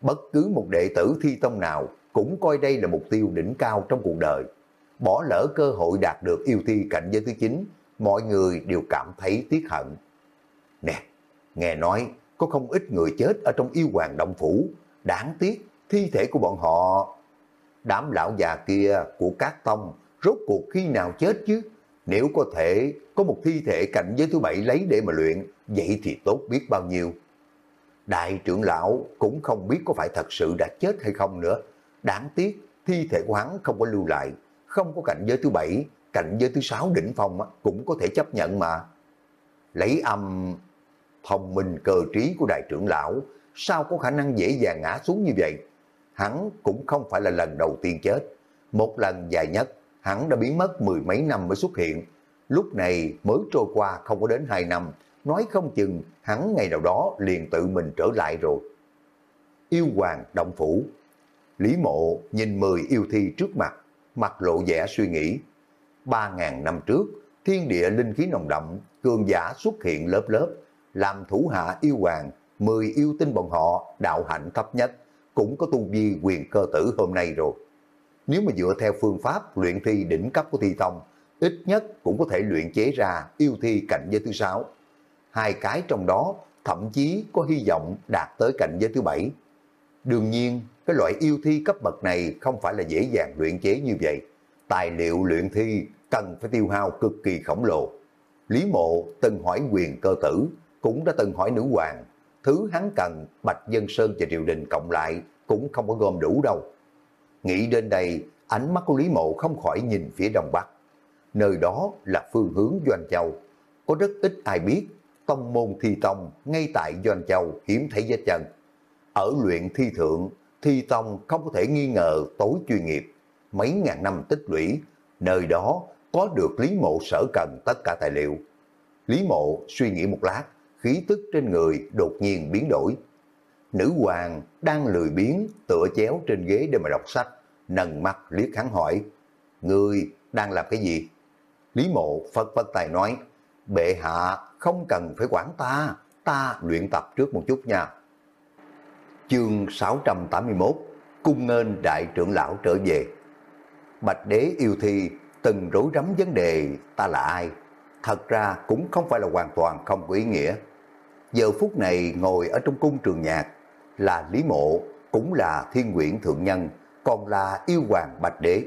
Bất cứ một đệ tử thi tông nào cũng coi đây là mục tiêu đỉnh cao trong cuộc đời. Bỏ lỡ cơ hội đạt được yêu thi cạnh giới thứ chín, mọi người đều cảm thấy tiếc hận. Nghe nói có không ít người chết ở trong yêu hoàng động phủ, đáng tiếc thi thể của bọn họ. Đám lão già kia của các tông rốt cuộc khi nào chết chứ? Nếu có thể có một thi thể cạnh giới thứ bảy lấy để mà luyện, vậy thì tốt biết bao nhiêu. Đại trưởng lão cũng không biết có phải thật sự đã chết hay không nữa. Đáng tiếc thi thể của hắn không có lưu lại, không có cạnh giới thứ bảy, cạnh giới thứ sáu đỉnh phong cũng có thể chấp nhận mà. Lấy âm thông minh cơ trí của đại trưởng lão, sao có khả năng dễ dàng ngã xuống như vậy? Hắn cũng không phải là lần đầu tiên chết. Một lần dài nhất, hắn đã biến mất mười mấy năm mới xuất hiện. Lúc này mới trôi qua không có đến hai năm, nói không chừng hắn ngày nào đó liền tự mình trở lại rồi. Yêu hoàng động phủ Lý mộ nhìn mười yêu thi trước mặt, mặt lộ vẻ suy nghĩ. Ba ngàn năm trước, thiên địa linh khí nồng đậm, cường giả xuất hiện lớp lớp, làm thủ hạ yêu hoàng, 10 yêu tinh bọn họ đạo hạnh thấp nhất, cũng có tu vi quyền cơ tử hôm nay rồi. Nếu mà dựa theo phương pháp luyện thi đỉnh cấp của thi tông, ít nhất cũng có thể luyện chế ra yêu thi cảnh giới thứ sáu. Hai cái trong đó thậm chí có hy vọng đạt tới cảnh giới thứ bảy. Đương nhiên, cái loại yêu thi cấp bậc này không phải là dễ dàng luyện chế như vậy. Tài liệu luyện thi cần phải tiêu hao cực kỳ khổng lồ. Lý mộ từng hỏi quyền cơ tử cũng đã từng hỏi nữ hoàng, thứ hắn cần Bạch Dân Sơn và triều đình cộng lại cũng không có gom đủ đâu. Nghĩ đến đây, ánh mắt của Lý Mộ không khỏi nhìn phía đông bắc. Nơi đó là phương hướng Doanh Châu. Có rất ít ai biết, tông môn thi tông ngay tại Doanh Châu hiếm thấy vết chân. Ở luyện thi thượng, thi tông không có thể nghi ngờ tối chuyên nghiệp. Mấy ngàn năm tích lũy, nơi đó có được Lý Mộ sở cần tất cả tài liệu. Lý Mộ suy nghĩ một lát, khí tức trên người đột nhiên biến đổi. Nữ hoàng đang lười biếng tựa chéo trên ghế để mà đọc sách, nần mặt liếc hắn hỏi, người đang làm cái gì? Lý Mộ phật phật tài nói, bệ hạ không cần phải quản ta, ta luyện tập trước một chút nha. Chương 681 Cung ngên đại trưởng lão trở về Bạch đế yêu thi từng rối rắm vấn đề ta là ai Thật ra cũng không phải là hoàn toàn không có ý nghĩa Giờ phút này ngồi ở trong cung trường nhạc Là Lý Mộ cũng là thiên nguyễn thượng nhân Còn là yêu hoàng Bạch đế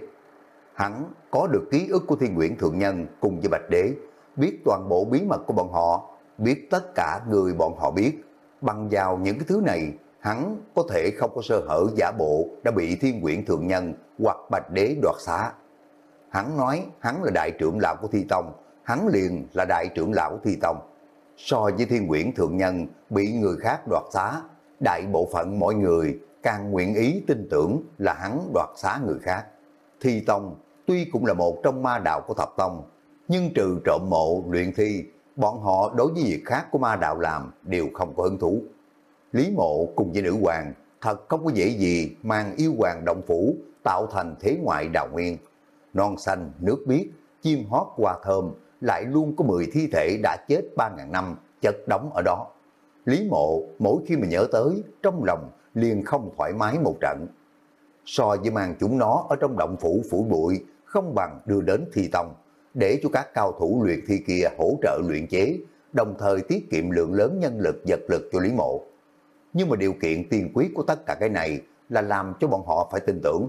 Hắn có được ký ức của thiên nguyễn thượng nhân cùng với Bạch đế biết toàn bộ bí mật của bọn họ, biết tất cả người bọn họ biết. Bằng vào những cái thứ này, hắn có thể không có sơ hở giả bộ đã bị thiên nguyễn thượng nhân hoặc bạch đế đoạt xá. Hắn nói hắn là đại trưởng lão của Thi Tông, hắn liền là đại trưởng lão Thi Tông. So với thiên quyển thượng nhân bị người khác đoạt xá, đại bộ phận mọi người càng nguyện ý tin tưởng là hắn đoạt xá người khác. Thi Tông tuy cũng là một trong ma đạo của Thập Tông, nhưng trừ trộm mộ, luyện thi, bọn họ đối với việc khác của ma đạo làm đều không có hứng thú. Lý mộ cùng với nữ hoàng thật không có dễ gì mang yêu hoàng động phủ tạo thành thế ngoại đào nguyên. Non xanh, nước biếc, chim hót hoa thơm, lại luôn có 10 thi thể đã chết 3.000 năm chất đóng ở đó. Lý mộ mỗi khi mà nhớ tới, trong lòng liền không thoải mái một trận. So với mang chúng nó ở trong động phủ phủ bụi, không bằng đưa đến thi tông để cho các cao thủ luyện thi kia hỗ trợ luyện chế, đồng thời tiết kiệm lượng lớn nhân lực vật lực cho Lý Mộ. Nhưng mà điều kiện tiên quyết của tất cả cái này là làm cho bọn họ phải tin tưởng.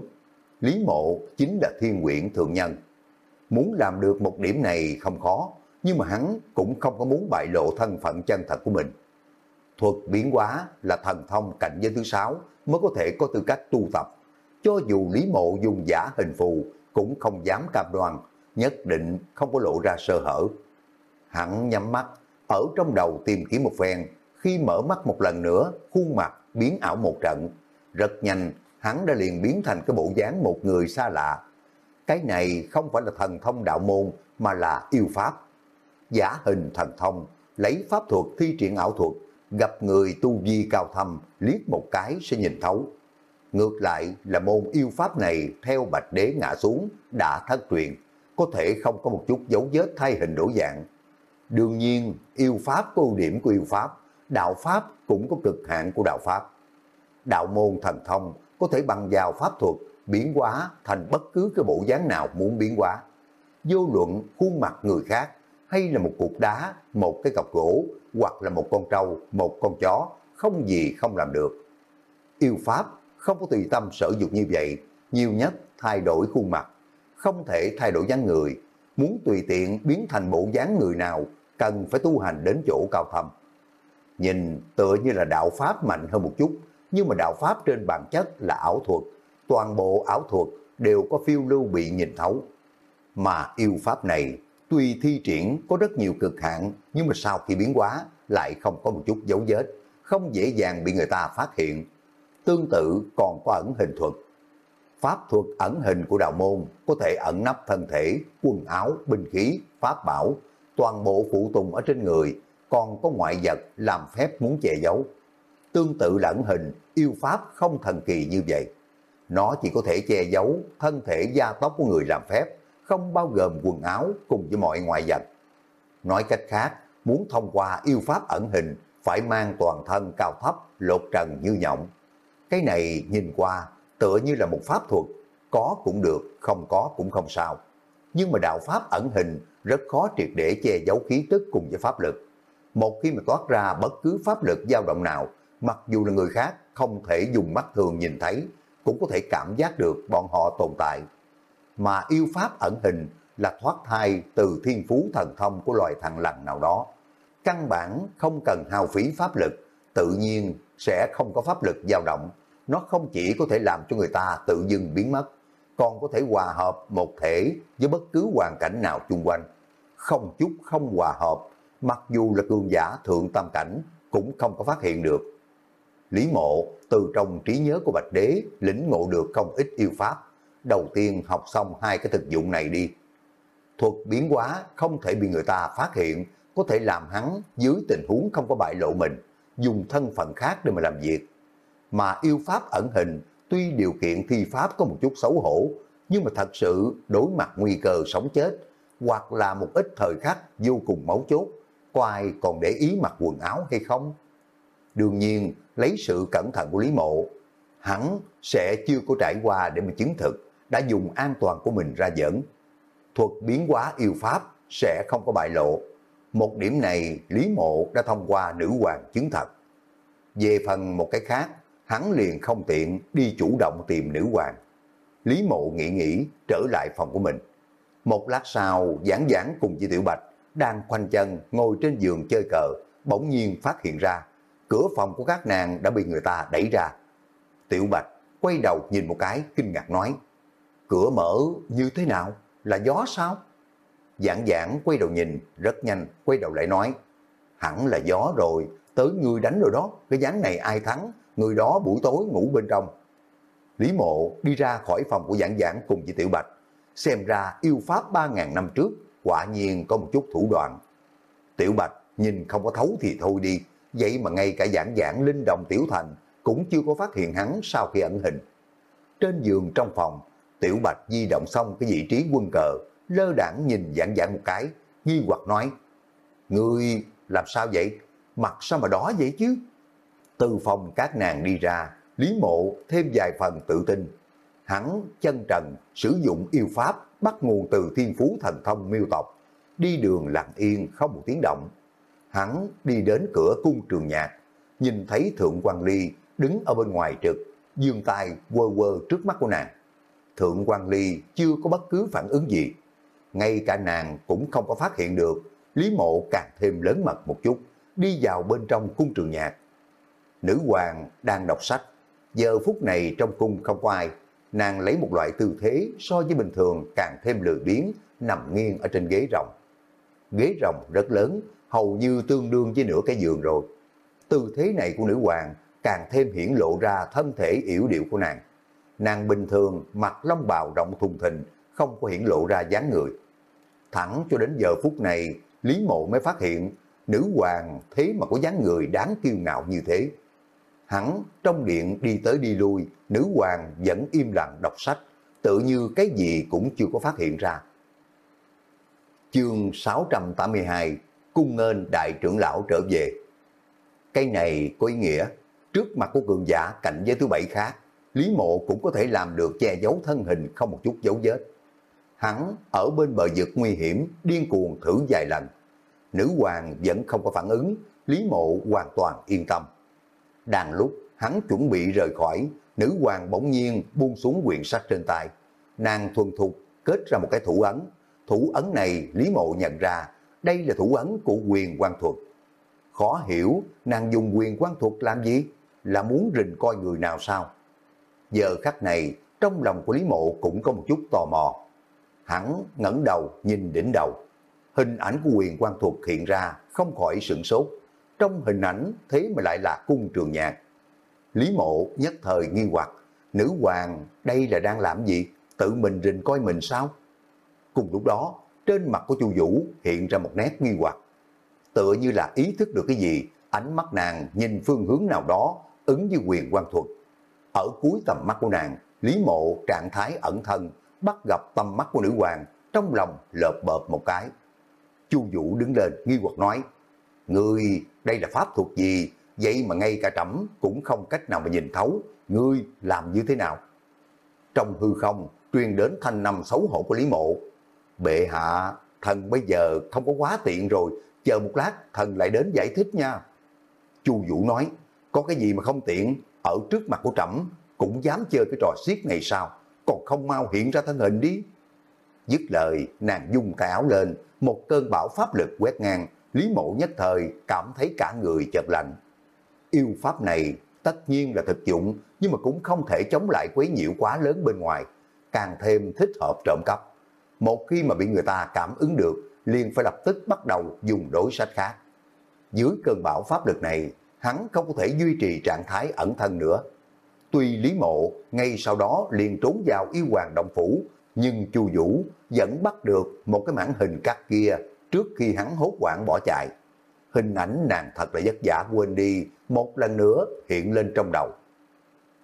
Lý Mộ chính là thiên quyển thượng nhân. Muốn làm được một điểm này không khó, nhưng mà hắn cũng không có muốn bại lộ thân phận chân thật của mình. Thuật biến hóa là thần thông cảnh giới thứ sáu mới có thể có tư cách tu tập. Cho dù Lý Mộ dùng giả hình phù cũng không dám cam đoan nhất định không có lộ ra sơ hở. Hắn nhắm mắt, ở trong đầu tìm kiếm một phen, khi mở mắt một lần nữa, khuôn mặt biến ảo một trận. Rất nhanh, hắn đã liền biến thành cái bộ dáng một người xa lạ. Cái này không phải là thần thông đạo môn, mà là yêu pháp. Giả hình thần thông, lấy pháp thuật thi triển ảo thuật, gặp người tu vi cao thâm, liếc một cái sẽ nhìn thấu. Ngược lại là môn yêu pháp này theo bạch đế ngã xuống, đã thất truyền có thể không có một chút dấu vết thay hình đổi dạng. Đương nhiên, yêu pháp có ưu điểm của yêu pháp, đạo pháp cũng có cực hạn của đạo pháp. Đạo môn thần thông có thể bằng vào pháp thuật biến hóa thành bất cứ cái bộ dáng nào muốn biến hóa. Vô luận khuôn mặt người khác hay là một cục đá, một cái cọc gỗ hoặc là một con trâu, một con chó, không gì không làm được. Yêu pháp không có tùy tâm sở dục như vậy, nhiều nhất thay đổi khuôn mặt, không thể thay đổi dáng người, muốn tùy tiện biến thành bộ dáng người nào, cần phải tu hành đến chỗ cao thâm. Nhìn tựa như là đạo Pháp mạnh hơn một chút, nhưng mà đạo Pháp trên bản chất là ảo thuật, toàn bộ ảo thuật đều có phiêu lưu bị nhìn thấu. Mà yêu Pháp này, tuy thi triển có rất nhiều cực hạn, nhưng mà sau khi biến hóa lại không có một chút dấu vết, không dễ dàng bị người ta phát hiện. Tương tự còn có ẩn hình thuật, pháp thuật ẩn hình của đạo môn có thể ẩn nấp thân thể, quần áo, binh khí, pháp bảo, toàn bộ phụ tùng ở trên người, còn có ngoại vật làm phép muốn che giấu. Tương tự là ẩn hình, yêu pháp không thần kỳ như vậy. Nó chỉ có thể che giấu thân thể da tóc của người làm phép, không bao gồm quần áo cùng với mọi ngoại vật. Nói cách khác, muốn thông qua yêu pháp ẩn hình, phải mang toàn thân cao thấp, lột trần như nhộng. Cái này nhìn qua tựa như là một pháp thuật, có cũng được, không có cũng không sao. Nhưng mà đạo pháp ẩn hình rất khó triệt để che giấu khí tức cùng với pháp lực. Một khi mà toát ra bất cứ pháp lực dao động nào, mặc dù là người khác không thể dùng mắt thường nhìn thấy, cũng có thể cảm giác được bọn họ tồn tại. Mà yêu pháp ẩn hình là thoát thai từ thiên phú thần thông của loài thằng lằn nào đó. Căn bản không cần hao phí pháp lực, tự nhiên sẽ không có pháp lực dao động, nó không chỉ có thể làm cho người ta tự dưng biến mất, còn có thể hòa hợp một thể với bất cứ hoàn cảnh nào chung quanh. Không chút không hòa hợp, mặc dù là cường giả thượng tam cảnh, cũng không có phát hiện được. Lý mộ từ trong trí nhớ của Bạch Đế lĩnh ngộ được không ít yêu pháp. Đầu tiên học xong hai cái thực dụng này đi. Thuật biến hóa không thể bị người ta phát hiện, có thể làm hắn dưới tình huống không có bại lộ mình, dùng thân phận khác để mà làm việc. Mà yêu pháp ẩn hình, tuy điều kiện thi pháp có một chút xấu hổ, nhưng mà thật sự đối mặt nguy cơ sống chết, hoặc là một ít thời khắc vô cùng máu chốt, có ai còn để ý mặc quần áo hay không? Đương nhiên, lấy sự cẩn thận của Lý Mộ, hắn sẽ chưa có trải qua để mà chứng thực, đã dùng an toàn của mình ra dẫn. Thuật biến hóa yêu pháp sẽ không có bại lộ. Một điểm này Lý Mộ đã thông qua nữ hoàng chứng thật. Về phần một cái khác, hắn liền không tiện đi chủ động tìm nữ hoàng. Lý Mộ nghĩ nghĩ trở lại phòng của mình. Một lát sau, giảng giảng cùng với Tiểu Bạch đang khoanh chân ngồi trên giường chơi cờ, bỗng nhiên phát hiện ra cửa phòng của các nàng đã bị người ta đẩy ra. Tiểu Bạch quay đầu nhìn một cái, kinh ngạc nói, cửa mở như thế nào? Là gió sao? Giảng giảng quay đầu nhìn, rất nhanh, quay đầu lại nói, hẳn là gió rồi, tới ngươi đánh rồi đó, cái dáng này ai thắng, người đó buổi tối ngủ bên trong. Lý mộ đi ra khỏi phòng của giảng giảng cùng với Tiểu Bạch, xem ra yêu pháp 3.000 năm trước, quả nhiên có một chút thủ đoạn. Tiểu Bạch nhìn không có thấu thì thôi đi, vậy mà ngay cả giảng giảng linh đồng Tiểu Thành cũng chưa có phát hiện hắn sau khi ẩn hình. Trên giường trong phòng, Tiểu Bạch di động xong cái vị trí quân cờ, lơ đảng nhìn giảng giảng một cái, nghi hoặc nói, Ngươi làm sao vậy? Mặt sao mà đỏ vậy chứ? Từ phòng các nàng đi ra, Lý Mộ thêm vài phần tự tin. Hắn chân trần sử dụng yêu pháp bắt nguồn từ thiên phú thần thông miêu tộc, đi đường lặng yên không một tiếng động. Hắn đi đến cửa cung trường nhạc, nhìn thấy Thượng quan Ly đứng ở bên ngoài trực, dương tay quơ quơ trước mắt của nàng. Thượng quan Ly chưa có bất cứ phản ứng gì. Ngay cả nàng cũng không có phát hiện được, Lý Mộ càng thêm lớn mật một chút, đi vào bên trong cung trường nhạc. Nữ hoàng đang đọc sách, giờ phút này trong cung không có ai, nàng lấy một loại tư thế so với bình thường càng thêm lười biếng, nằm nghiêng ở trên ghế rồng. Ghế rồng rất lớn, hầu như tương đương với nửa cái giường rồi. Tư thế này của nữ hoàng càng thêm hiển lộ ra thân thể yểu điệu của nàng. Nàng bình thường mặc lông bào rộng thùng thình, không có hiển lộ ra dáng người. Thẳng cho đến giờ phút này, Lý Mộ mới phát hiện nữ hoàng thế mà có dáng người đáng kiêu ngạo như thế. Hắn trong điện đi tới đi lui, nữ hoàng vẫn im lặng đọc sách, tự như cái gì cũng chưa có phát hiện ra. Chương 682 Cung ngên đại trưởng lão trở về cái này có ý nghĩa, trước mặt của cường giả cạnh giới thứ bảy khác, Lý Mộ cũng có thể làm được che giấu thân hình không một chút dấu vết. Hắn ở bên bờ vực nguy hiểm, điên cuồng thử vài lần. Nữ hoàng vẫn không có phản ứng, Lý Mộ hoàn toàn yên tâm. Đang lúc hắn chuẩn bị rời khỏi, nữ hoàng bỗng nhiên buông xuống quyển sách trên tay. Nàng thuần thục kết ra một cái thủ ấn. Thủ ấn này Lý Mộ nhận ra, đây là thủ ấn của quyền quan thuật. Khó hiểu, nàng dùng quyền quan thuật làm gì? Là muốn rình coi người nào sao? Giờ khắc này, trong lòng của Lý Mộ cũng có một chút tò mò. Hắn ngẩng đầu nhìn đỉnh đầu. Hình ảnh của quyền quan thuật hiện ra không khỏi sửng sốt. Trong hình ảnh thế mà lại là cung trường nhạc. Lý Mộ nhất thời nghi hoặc, nữ hoàng đây là đang làm gì? Tự mình rình coi mình sao? Cùng lúc đó, trên mặt của Chu Vũ hiện ra một nét nghi hoặc. Tựa như là ý thức được cái gì, ánh mắt nàng nhìn phương hướng nào đó, ứng với quyền quan thuật. Ở cuối tầm mắt của nàng, Lý Mộ trạng thái ẩn thân, bắt gặp tầm mắt của nữ hoàng, trong lòng lợp bợp một cái. Chu Vũ đứng lên nghi hoặc nói, Ngươi, đây là pháp thuật gì? Vậy mà ngay cả trẫm cũng không cách nào mà nhìn thấu, ngươi làm như thế nào? Trong hư không, truyền đến thanh năm xấu hổ của Lý Mộ. Bệ hạ, thần bây giờ không có quá tiện rồi, chờ một lát thần lại đến giải thích nha. Chu Vũ nói, có cái gì mà không tiện, ở trước mặt của trẫm cũng dám chơi cái trò xiết này sao, còn không mau hiện ra thân hình đi. Dứt lời, nàng dung cái áo lên, một cơn bão pháp lực quét ngang, Lý Mộ nhất thời cảm thấy cả người chợt lạnh. Yêu pháp này tất nhiên là thực dụng, nhưng mà cũng không thể chống lại quấy nhiễu quá lớn bên ngoài, càng thêm thích hợp trộm cắp. Một khi mà bị người ta cảm ứng được, liền phải lập tức bắt đầu dùng đối sách khác. Dưới cơn bão pháp lực này, hắn không có thể duy trì trạng thái ẩn thân nữa. Tuy Lý Mộ ngay sau đó liền trốn vào yêu hoàng động phủ, nhưng Chu Vũ vẫn bắt được một cái mảng hình cắt kia trước khi hắn hốt quảng bỏ chạy. Hình ảnh nàng thật là vất vả quên đi, một lần nữa hiện lên trong đầu.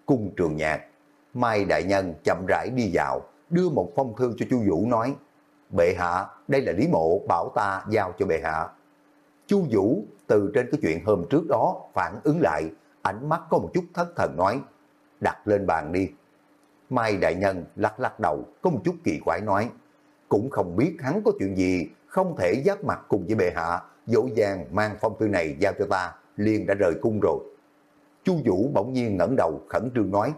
Cung trường nhạc, Mai Đại Nhân chậm rãi đi vào, đưa một phong thư cho Chu Vũ nói, Bệ hạ, đây là Lý Mộ bảo ta giao cho bệ hạ. Chu Vũ từ trên cái chuyện hôm trước đó phản ứng lại, ánh mắt có một chút thất thần nói, đặt lên bàn đi. Mai Đại Nhân lắc lắc đầu, có một chút kỳ quái nói, cũng không biết hắn có chuyện gì, không thể giáp mặt cùng với bệ hạ, dỗ dàng mang phong thư này giao cho ta, liền đã rời cung rồi. Chu Vũ bỗng nhiên ngẩng đầu khẩn trương nói,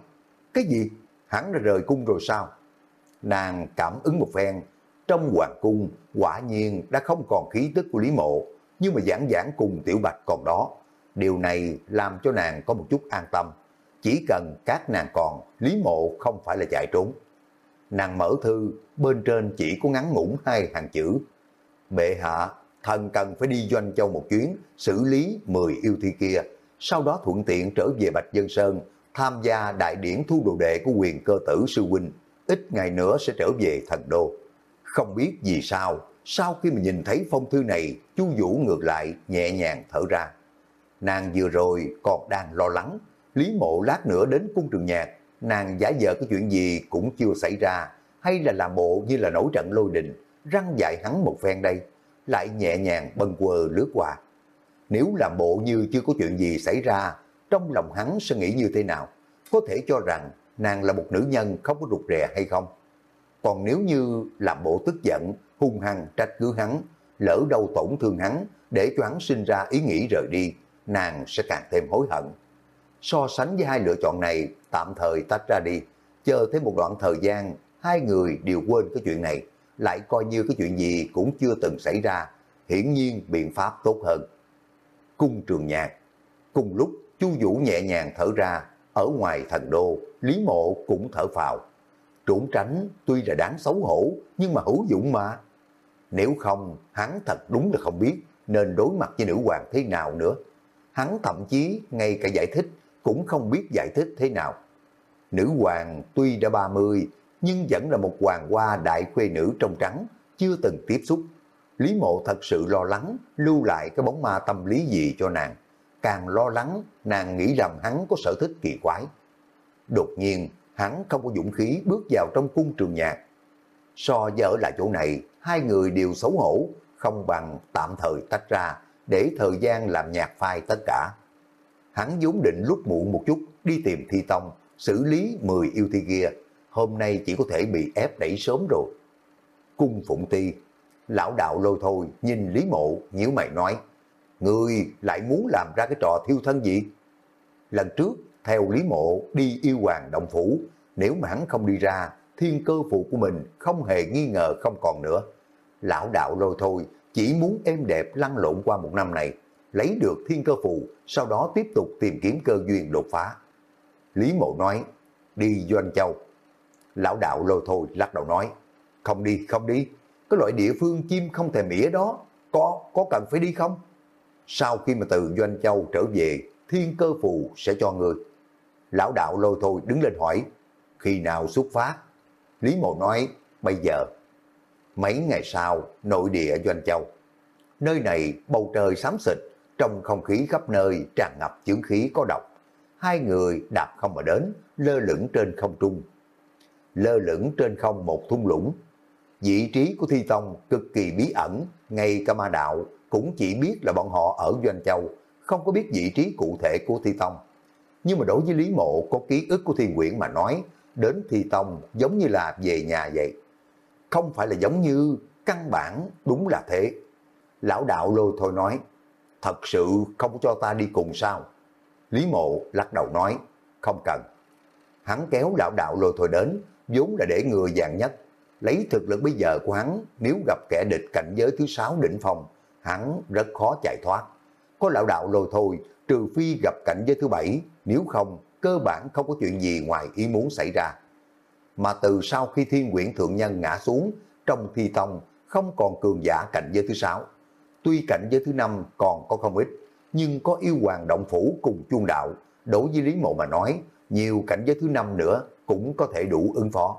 cái gì? Hắn đã rời cung rồi sao? Nàng cảm ứng một phen, trong hoàng cung quả nhiên đã không còn khí tức của Lý Mộ, nhưng mà giảng giảng cùng Tiểu Bạch còn đó. Điều này làm cho nàng có một chút an tâm. Chỉ cần các nàng còn, Lý Mộ không phải là chạy trốn. Nàng mở thư, bên trên chỉ có ngắn ngủn hai hàng chữ. Bệ hạ, thần cần phải đi doanh châu một chuyến, xử lý 10 yêu thi kia, sau đó thuận tiện trở về Bạch Dân Sơn, tham gia đại điển thu đồ đệ của quyền cơ tử sư huynh, ít ngày nữa sẽ trở về thần đô. Không biết vì sao, sau khi mình nhìn thấy phong thư này, chu Vũ ngược lại nhẹ nhàng thở ra. Nàng vừa rồi còn đang lo lắng, Lý Mộ lát nữa đến cung trường nhạc, nàng giả vờ cái chuyện gì cũng chưa xảy ra, hay là làm bộ như là nổi trận lôi đình, răng dạy hắn một phen đây, lại nhẹ nhàng bần quờ lướt qua. Nếu làm bộ như chưa có chuyện gì xảy ra, trong lòng hắn sẽ nghĩ như thế nào? Có thể cho rằng nàng là một nữ nhân không có rụt rè hay không? Còn nếu như làm bộ tức giận, hung hăng trách cứ hắn, lỡ đâu tổn thương hắn, để cho hắn sinh ra ý nghĩ rời đi, nàng sẽ càng thêm hối hận. So sánh với hai lựa chọn này, tạm thời tách ra đi, chờ thêm một đoạn thời gian, hai người đều quên cái chuyện này, lại coi như cái chuyện gì cũng chưa từng xảy ra, hiển nhiên biện pháp tốt hơn. Cung trường nhạc, cùng lúc Chu Vũ nhẹ nhàng thở ra, ở ngoài thần đô, Lý Mộ cũng thở phào. Trốn tránh tuy là đáng xấu hổ, nhưng mà hữu dụng mà. Nếu không, hắn thật đúng là không biết nên đối mặt với nữ hoàng thế nào nữa. Hắn thậm chí ngay cả giải thích cũng không biết giải thích thế nào. Nữ hoàng tuy đã 30, nhưng vẫn là một hoàng hoa đại khuê nữ trong trắng, chưa từng tiếp xúc. Lý mộ thật sự lo lắng, lưu lại cái bóng ma tâm lý gì cho nàng. Càng lo lắng, nàng nghĩ rằng hắn có sở thích kỳ quái. Đột nhiên, hắn không có dũng khí bước vào trong cung trường nhạc. So với ở lại chỗ này, hai người đều xấu hổ, không bằng tạm thời tách ra, để thời gian làm nhạc phai tất cả. Hắn vốn định lúc muộn một chút, đi tìm thi tông, xử lý 10 yêu thi kia, hôm nay chỉ có thể bị ép đẩy sớm rồi. Cung Phụng Ti, lão đạo lôi thôi, nhìn Lý Mộ, nhíu mày nói, Người lại muốn làm ra cái trò thiêu thân gì? Lần trước, theo Lý Mộ đi yêu hoàng động phủ, nếu mà hắn không đi ra, thiên cơ phụ của mình không hề nghi ngờ không còn nữa. Lão đạo rồi thôi, chỉ muốn êm đẹp lăn lộn qua một năm này, lấy được thiên cơ phụ sau đó tiếp tục tìm kiếm cơ duyên đột phá. Lý Mộ nói, đi Doanh Châu. Lão đạo lôi thôi lắc đầu nói, không đi, không đi, cái loại địa phương chim không thèm mỉa đó, có, có cần phải đi không? Sau khi mà từ Doanh Châu trở về, thiên cơ phù sẽ cho người. Lão đạo lôi thôi đứng lên hỏi, khi nào xuất phát? Lý Mộ nói, bây giờ. Mấy ngày sau, nội địa Doanh Châu. Nơi này bầu trời xám xịt, trong không khí khắp nơi tràn ngập chướng khí có độc. Hai người đạp không mà đến, lơ lửng trên không trung. Lơ lửng trên không một thung lũng. Vị trí của Thi Tông cực kỳ bí ẩn, ngay cả ma đạo cũng chỉ biết là bọn họ ở Doanh Châu, không có biết vị trí cụ thể của Thi Tông. Nhưng mà đối với Lý Mộ có ký ức của Thiên Quyển mà nói, đến Thi Tông giống như là về nhà vậy. Không phải là giống như, căn bản đúng là thế. Lão đạo lôi thôi nói, thật sự không cho ta đi cùng sao? Lý Mộ lắc đầu nói, không cần. Hắn kéo lão đạo lôi thôi đến, vốn là để người dạng nhất. Lấy thực lực bây giờ của hắn, nếu gặp kẻ địch cảnh giới thứ sáu đỉnh phòng hắn rất khó chạy thoát. Có lão đạo lôi thôi, trừ phi gặp cảnh giới thứ bảy, nếu không, cơ bản không có chuyện gì ngoài ý muốn xảy ra. Mà từ sau khi thiên quyển thượng nhân ngã xuống, trong thi tông, không còn cường giả cảnh giới thứ sáu. Tuy cảnh giới thứ năm còn có không ít, nhưng có yêu hoàng động phủ cùng chuông đạo, đối với Lý Mộ mà nói, nhiều cảnh giới thứ năm nữa cũng có thể đủ ứng phó.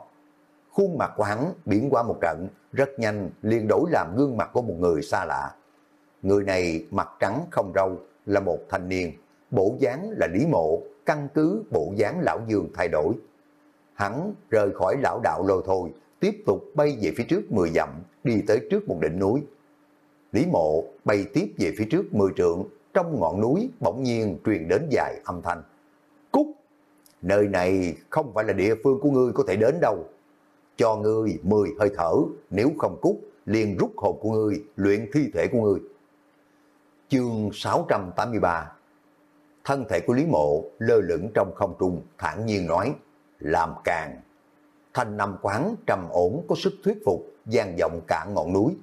Khuôn mặt của hắn biến qua một trận, rất nhanh liền đổi làm gương mặt của một người xa lạ. Người này mặt trắng không râu, là một thanh niên, bộ dáng là Lý Mộ, căn cứ bộ dáng lão dương thay đổi. Hắn rời khỏi lão đạo lôi thôi, tiếp tục bay về phía trước 10 dặm, đi tới trước một đỉnh núi. Lý Mộ bay tiếp về phía trước 10 trượng, trong ngọn núi bỗng nhiên truyền đến dài âm thanh. Cút! Nơi này không phải là địa phương của ngươi có thể đến đâu. Cho ngươi 10 hơi thở, nếu không cút, liền rút hồn của ngươi, luyện thi thể của ngươi. Chương 683 Thân thể của Lý Mộ lơ lửng trong không trung, thản nhiên nói, làm càng. Thanh năm quán trầm ổn có sức thuyết phục, gian vọng cả ngọn núi.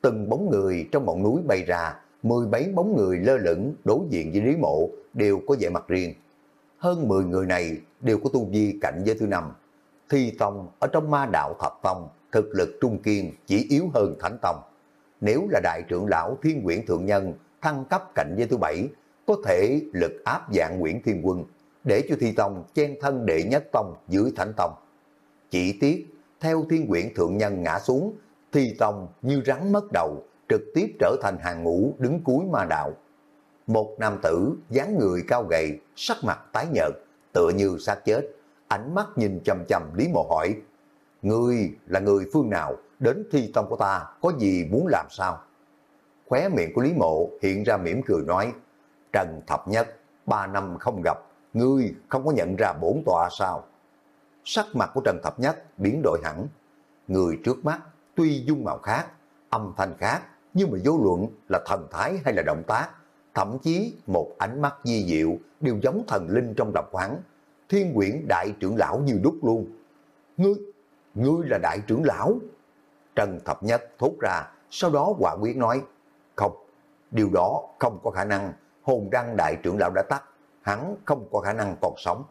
Từng bóng người trong ngọn núi bay ra, mười bảy bóng người lơ lửng đối diện với Lý Mộ đều có vẻ mặt riêng. Hơn 10 người này đều có tu vi cảnh giới thứ năm. Thi Tông ở trong ma đạo thập tông, thực lực trung kiên chỉ yếu hơn Thánh Tông. Nếu là đại trưởng lão Thiên Quyển Thượng Nhân thăng cấp cảnh giới thứ bảy, có thể lực áp dạng Nguyễn Thiên Quân, để cho Thi Tông chen thân đệ nhất tông dưới Thánh Tông. Chỉ tiếc, theo Thiên Quyển Thượng Nhân ngã xuống, Thi Tông như rắn mất đầu, trực tiếp trở thành hàng ngũ đứng cuối ma đạo. Một nam tử, dáng người cao gầy, sắc mặt tái nhợt, tựa như xác chết, ánh mắt nhìn chầm chầm Lý Mộ hỏi, Ngươi là người phương nào, đến thi tông của ta, có gì muốn làm sao? Khóe miệng của Lý Mộ hiện ra mỉm cười nói, Trần Thập Nhất, ba năm không gặp, ngươi không có nhận ra bổn tọa sao? Sắc mặt của Trần Thập Nhất biến đổi hẳn. Người trước mắt tuy dung mạo khác, âm thanh khác, nhưng mà vô luận là thần thái hay là động tác, thậm chí một ánh mắt di diệu đều giống thần linh trong độc quán. Thiên quyển đại trưởng lão như đúc luôn. Ngươi, ngươi là đại trưởng lão. Trần Thập Nhất thốt ra, sau đó quả quyết nói, điều đó không có khả năng, hồn đăng đại trưởng lão đã tắt, hắn không có khả năng còn sống.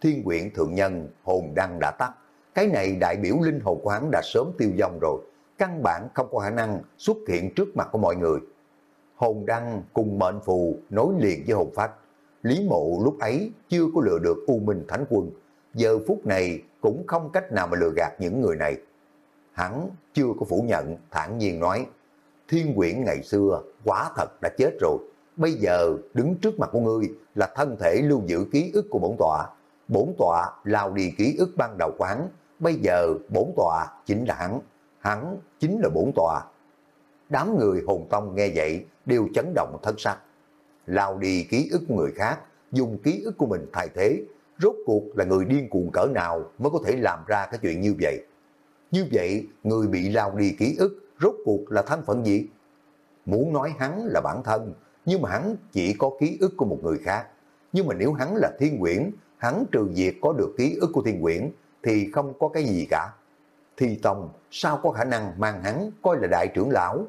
Thiên quyện thượng nhân, hồn đăng đã tắt, cái này đại biểu linh hồn của hắn đã sớm tiêu vong rồi, căn bản không có khả năng xuất hiện trước mặt của mọi người. Hồn đăng cùng mệnh phù nối liền với hồn phách. Lý mộ lúc ấy chưa có lừa được U Minh Thánh Quân, giờ phút này cũng không cách nào mà lừa gạt những người này. Hắn chưa có phủ nhận, thản nhiên nói, Thiên quyển ngày xưa quá thật đã chết rồi, bây giờ đứng trước mặt của ngươi là thân thể lưu giữ ký ức của bổn tọa. Bổn tọa lao đi ký ức ban đầu quán, bây giờ bổn tọa chính là hắn, hắn chính là bổn tọa. Đám người hồn tông nghe vậy đều chấn động thân sắc. Lao đi ký ức của người khác, dùng ký ức của mình thay thế, rốt cuộc là người điên cuồng cỡ nào mới có thể làm ra cái chuyện như vậy. Như vậy, người bị lao đi ký ức, rốt cuộc là thân phận gì? Muốn nói hắn là bản thân, nhưng mà hắn chỉ có ký ức của một người khác. Nhưng mà nếu hắn là thiên quyển, hắn trừ việc có được ký ức của thiên quyển, thì không có cái gì cả. Thi Tông sao có khả năng mang hắn coi là đại trưởng lão?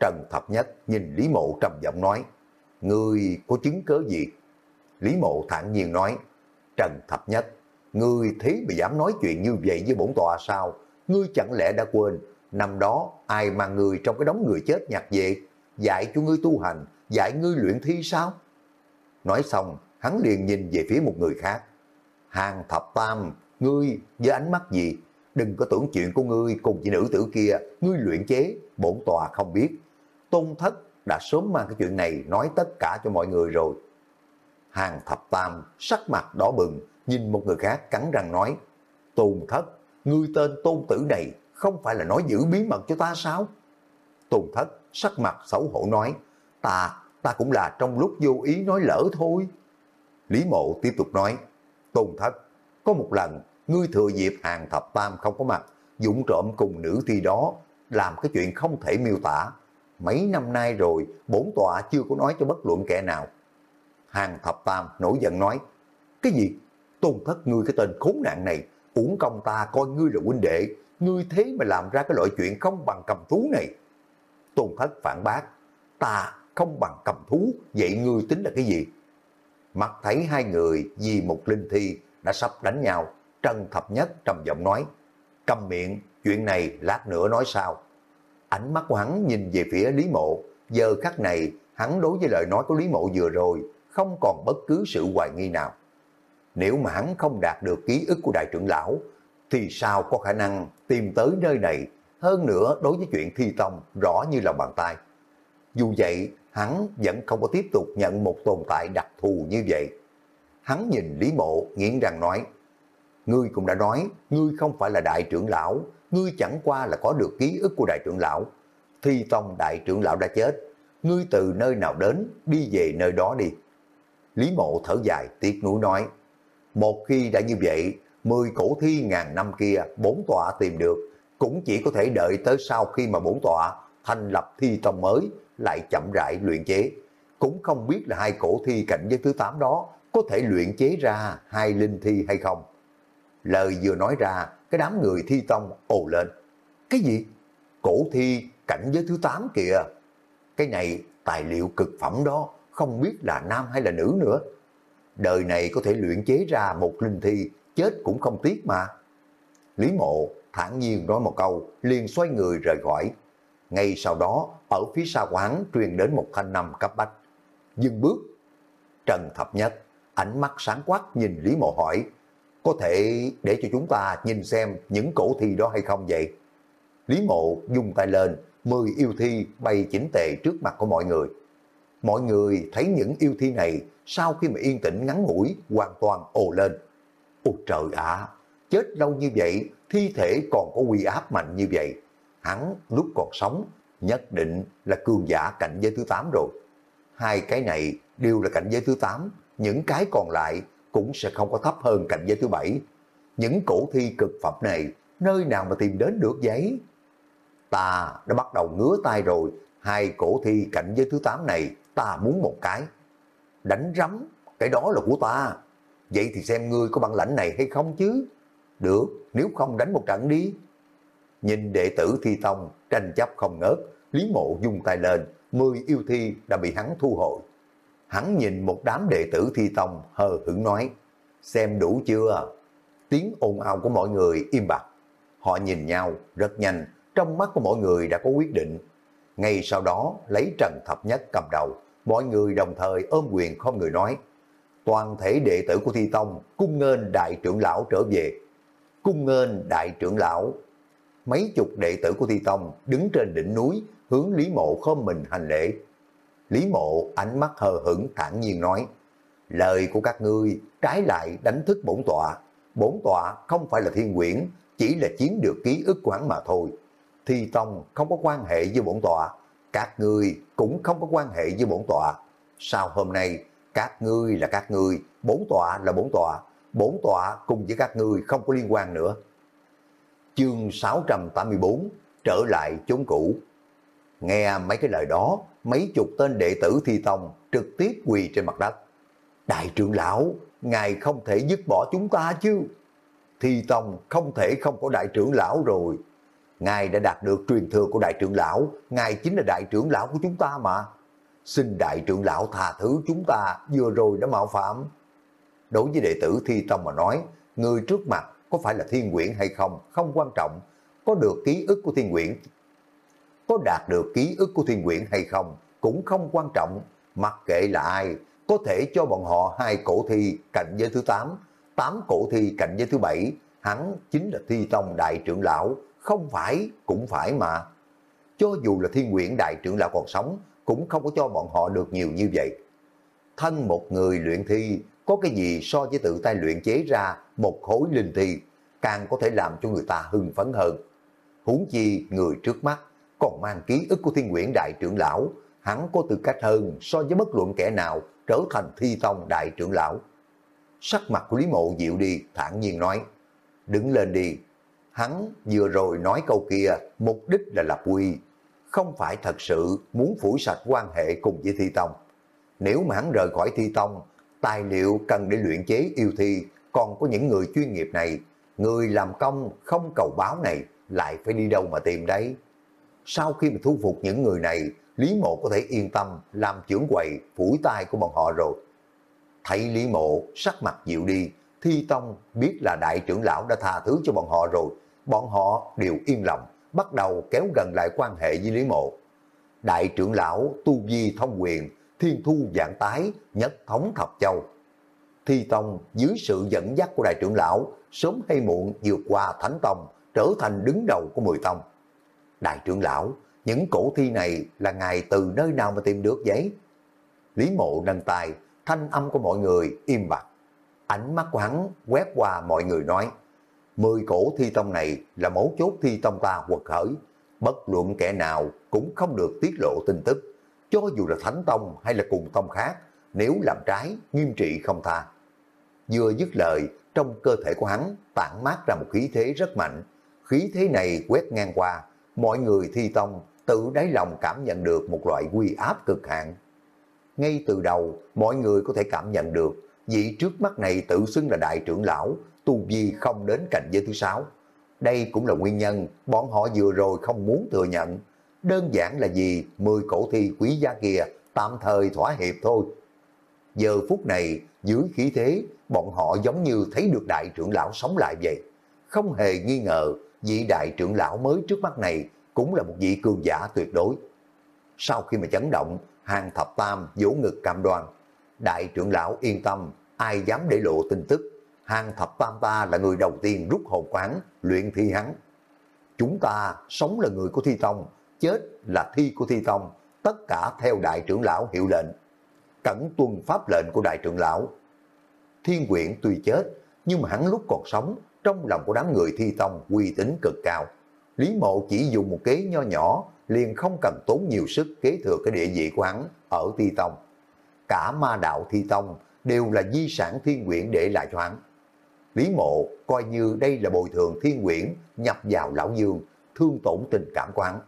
Trần Thập Nhất nhìn Lý Mộ trầm giọng nói, Ngươi có chứng cớ gì? Lý Mộ thản nhiên nói, Trần Thập Nhất, ngươi thế mà dám nói chuyện như vậy với bổn tọa sao? Ngươi chẳng lẽ đã quên, năm đó ai mà người trong cái đống người chết nhặt về, dạy cho ngươi tu hành, dạy ngươi luyện thi sao? Nói xong, hắn liền nhìn về phía một người khác. Hàng Thập Tam, ngươi với ánh mắt gì? Đừng có tưởng chuyện của ngươi cùng chị nữ tử kia, ngươi luyện chế, bổn tòa không biết. Tôn thất đã sớm mang cái chuyện này nói tất cả cho mọi người rồi. Hàng thập tam sắc mặt đỏ bừng, nhìn một người khác cắn răng nói, Tôn thất, ngươi tên tôn tử này không phải là nói giữ bí mật cho ta sao? Tôn thất sắc mặt xấu hổ nói, ta, ta cũng là trong lúc vô ý nói lỡ thôi. Lý mộ tiếp tục nói, Tôn thất, có một lần ngươi thừa dịp hàng thập tam không có mặt, dũng trộm cùng nữ thi đó, làm cái chuyện không thể miêu tả. Mấy năm nay rồi, bổn tọa chưa có nói cho bất luận kẻ nào. Hàng thập tam nổi giận nói, cái gì? Tôn thất ngươi cái tên khốn nạn này, uổng công ta coi ngươi là huynh đệ, ngươi thế mà làm ra cái loại chuyện không bằng cầm thú này. Tôn thất phản bác, ta không bằng cầm thú, vậy ngươi tính là cái gì? Mặt thấy hai người vì một linh thi đã sắp đánh nhau, Trần Thập Nhất trầm giọng nói, cầm miệng, chuyện này lát nữa nói sao. Ánh mắt của hắn nhìn về phía Lý Mộ, giờ khắc này hắn đối với lời nói của Lý Mộ vừa rồi không còn bất cứ sự hoài nghi nào. Nếu mà hắn không đạt được ký ức của đại trưởng lão, thì sao có khả năng tìm tới nơi này, hơn nữa đối với chuyện thi tông rõ như là bàn tay. Dù vậy, hắn vẫn không có tiếp tục nhận một tồn tại đặc thù như vậy. Hắn nhìn Lý Mộ nghiến răng nói, Ngươi cũng đã nói, ngươi không phải là đại trưởng lão, ngươi chẳng qua là có được ký ức của đại trưởng lão. Thi tông đại trưởng lão đã chết, ngươi từ nơi nào đến, đi về nơi đó đi. Lý mộ thở dài, tiếc nuối nói, một khi đã như vậy, mười cổ thi ngàn năm kia, bốn tọa tìm được, cũng chỉ có thể đợi tới sau khi mà bốn tọa thành lập thi tông mới, lại chậm rãi luyện chế. Cũng không biết là hai cổ thi cạnh với thứ tám đó có thể luyện chế ra hai linh thi hay không. Lời vừa nói ra, cái đám người thi tông ồ lên. Cái gì? Cổ thi cảnh giới thứ 8 kìa. Cái này tài liệu cực phẩm đó, không biết là nam hay là nữ nữa. Đời này có thể luyện chế ra một linh thi, chết cũng không tiếc mà. Lý mộ thản nhiên nói một câu, liền xoay người rời khỏi. Ngay sau đó, ở phía sau quán truyền đến một thanh năm cấp bách. Dừng bước. Trần Thập Nhất, ánh mắt sáng quắc nhìn Lý mộ hỏi, có thể để cho chúng ta nhìn xem những cổ thi đó hay không vậy? Lý mộ dùng tay lên, mười yêu thi bay chỉnh tề trước mặt của mọi người. Mọi người thấy những yêu thi này sau khi mà yên tĩnh ngắn ngủi hoàn toàn ồ lên. Ôi trời ạ, chết lâu như vậy, thi thể còn có uy áp mạnh như vậy. Hắn lúc còn sống nhất định là cường giả cạnh giới thứ 8 rồi. Hai cái này đều là cảnh giới thứ 8, những cái còn lại cũng sẽ không có thấp hơn cảnh giới thứ bảy. Những cổ thi cực phẩm này, nơi nào mà tìm đến được giấy? Ta đã bắt đầu ngứa tay rồi, hai cổ thi cảnh giới thứ 8 này, ta muốn một cái. Đánh rắm, cái đó là của ta. Vậy thì xem ngươi có bản lãnh này hay không chứ? Được, nếu không đánh một trận đi. Nhìn đệ tử thi tông, tranh chấp không ngớt, Lý Mộ dung tay lên, 10 yêu thi đã bị hắn thu hồi. Hắn nhìn một đám đệ tử thi tông hờ hững nói, xem đủ chưa? Tiếng ồn ào của mọi người im bặt. Họ nhìn nhau rất nhanh, trong mắt của mọi người đã có quyết định. Ngay sau đó lấy Trần Thập Nhất cầm đầu, mọi người đồng thời ôm quyền không người nói. Toàn thể đệ tử của Thi Tông cung nghênh đại trưởng lão trở về. Cung nghênh đại trưởng lão. Mấy chục đệ tử của Thi Tông đứng trên đỉnh núi hướng Lý Mộ khom mình hành lễ. Lý mộ ánh mắt hờ hững thản nhiên nói, lời của các ngươi trái lại đánh thức bổn tọa. Bổn tọa không phải là thiên quyển, chỉ là chiếm được ký ức quán mà thôi. Thi Tông không có quan hệ với bổn tọa, các ngươi cũng không có quan hệ với bổn tọa. Sau hôm nay, các ngươi là các ngươi, bốn tọa là bốn tọa, bốn tọa cùng với các ngươi không có liên quan nữa. Chương 684 Trở lại chốn cũ Nghe mấy cái lời đó, mấy chục tên đệ tử thi tông trực tiếp quỳ trên mặt đất. Đại trưởng lão, ngài không thể dứt bỏ chúng ta chứ. Thi tông không thể không có đại trưởng lão rồi. Ngài đã đạt được truyền thừa của đại trưởng lão, ngài chính là đại trưởng lão của chúng ta mà. Xin đại trưởng lão tha thứ chúng ta vừa rồi đã mạo phạm. Đối với đệ tử thi tông mà nói, người trước mặt có phải là thiên quyển hay không, không quan trọng. Có được ký ức của thiên quyển có đạt được ký ức của thiên quyển hay không cũng không quan trọng, mặc kệ là ai, có thể cho bọn họ hai cổ thi cạnh giới thứ 8, 8 cổ thi cạnh giới thứ 7, hắn chính là thi tông đại trưởng lão, không phải cũng phải mà. Cho dù là thiên quyển đại trưởng lão còn sống, cũng không có cho bọn họ được nhiều như vậy. Thân một người luyện thi, có cái gì so với tự tay luyện chế ra một khối linh thi, càng có thể làm cho người ta hưng phấn hơn. Huống chi người trước mắt còn mang ký ức của thiên nguyễn đại trưởng lão, hắn có tư cách hơn so với bất luận kẻ nào trở thành thi tông đại trưởng lão. Sắc mặt của Lý Mộ dịu đi, thản nhiên nói, đứng lên đi. Hắn vừa rồi nói câu kia, mục đích là lập quy, không phải thật sự muốn phủi sạch quan hệ cùng với thi tông. Nếu mà hắn rời khỏi thi tông, tài liệu cần để luyện chế yêu thi, còn có những người chuyên nghiệp này, người làm công không cầu báo này lại phải đi đâu mà tìm đấy sau khi mà thu phục những người này, Lý Mộ có thể yên tâm làm trưởng quầy phủi tay của bọn họ rồi. Thấy Lý Mộ sắc mặt dịu đi, Thi Tông biết là đại trưởng lão đã tha thứ cho bọn họ rồi, bọn họ đều yên lòng, bắt đầu kéo gần lại quan hệ với Lý Mộ. Đại trưởng lão Tu di Thông Quyền, Thiên Thu Giảng Tái, Nhất Thống Thập Châu. Thi Tông dưới sự dẫn dắt của đại trưởng lão, sớm hay muộn vượt qua Thánh Tông, trở thành đứng đầu của mười tông. Đại trưởng lão, những cổ thi này là ngài từ nơi nào mà tìm được giấy? Lý Mộ nâng tay, thanh âm của mọi người im bặt. Ánh mắt của hắn quét qua mọi người nói, mười cổ thi tông này là mấu chốt thi tông ta quật khởi, bất luận kẻ nào cũng không được tiết lộ tin tức, cho dù là thánh tông hay là cùng tông khác, nếu làm trái, nghiêm trị không tha. Vừa dứt lời, trong cơ thể của hắn tản mát ra một khí thế rất mạnh, khí thế này quét ngang qua, mọi người thi tông tự đáy lòng cảm nhận được một loại quy áp cực hạn. Ngay từ đầu, mọi người có thể cảm nhận được vị trước mắt này tự xưng là đại trưởng lão, tu vi không đến cảnh giới thứ sáu. Đây cũng là nguyên nhân bọn họ vừa rồi không muốn thừa nhận. Đơn giản là vì 10 cổ thi quý giá kia tạm thời thỏa hiệp thôi. Giờ phút này, dưới khí thế, bọn họ giống như thấy được đại trưởng lão sống lại vậy. Không hề nghi ngờ, vị đại trưởng lão mới trước mắt này cũng là một vị cường giả tuyệt đối. Sau khi mà chấn động, hàng thập tam vỗ ngực cam đoan. Đại trưởng lão yên tâm, ai dám để lộ tin tức. Hàng thập tam ta là người đầu tiên rút hồn quán, luyện thi hắn. Chúng ta sống là người của thi tông, chết là thi của thi tông, tất cả theo đại trưởng lão hiệu lệnh. Cẩn tuân pháp lệnh của đại trưởng lão. Thiên quyển tuy chết, nhưng mà hắn lúc còn sống, trong lòng của đám người thi tông uy tín cực cao. Lý mộ chỉ dùng một kế nho nhỏ, liền không cần tốn nhiều sức kế thừa cái địa vị của hắn ở thi tông. Cả ma đạo thi tông đều là di sản thiên quyển để lại cho hắn. Lý mộ coi như đây là bồi thường thiên quyển nhập vào lão dương, thương tổn tình cảm của hắn.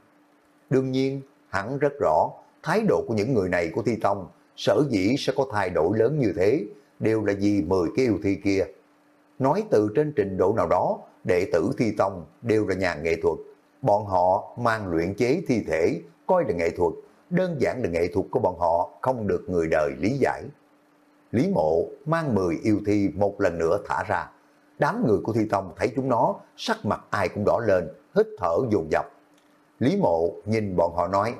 Đương nhiên, hắn rất rõ thái độ của những người này của thi tông sở dĩ sẽ có thay đổi lớn như thế đều là vì 10 cái yêu thi kia. Nói từ trên trình độ nào đó, đệ tử thi tông đều là nhà nghệ thuật. Bọn họ mang luyện chế thi thể, coi là nghệ thuật, đơn giản là nghệ thuật của bọn họ không được người đời lý giải. Lý mộ mang 10 yêu thi một lần nữa thả ra. Đám người của thi tông thấy chúng nó, sắc mặt ai cũng đỏ lên, hít thở dồn dập. Lý mộ nhìn bọn họ nói,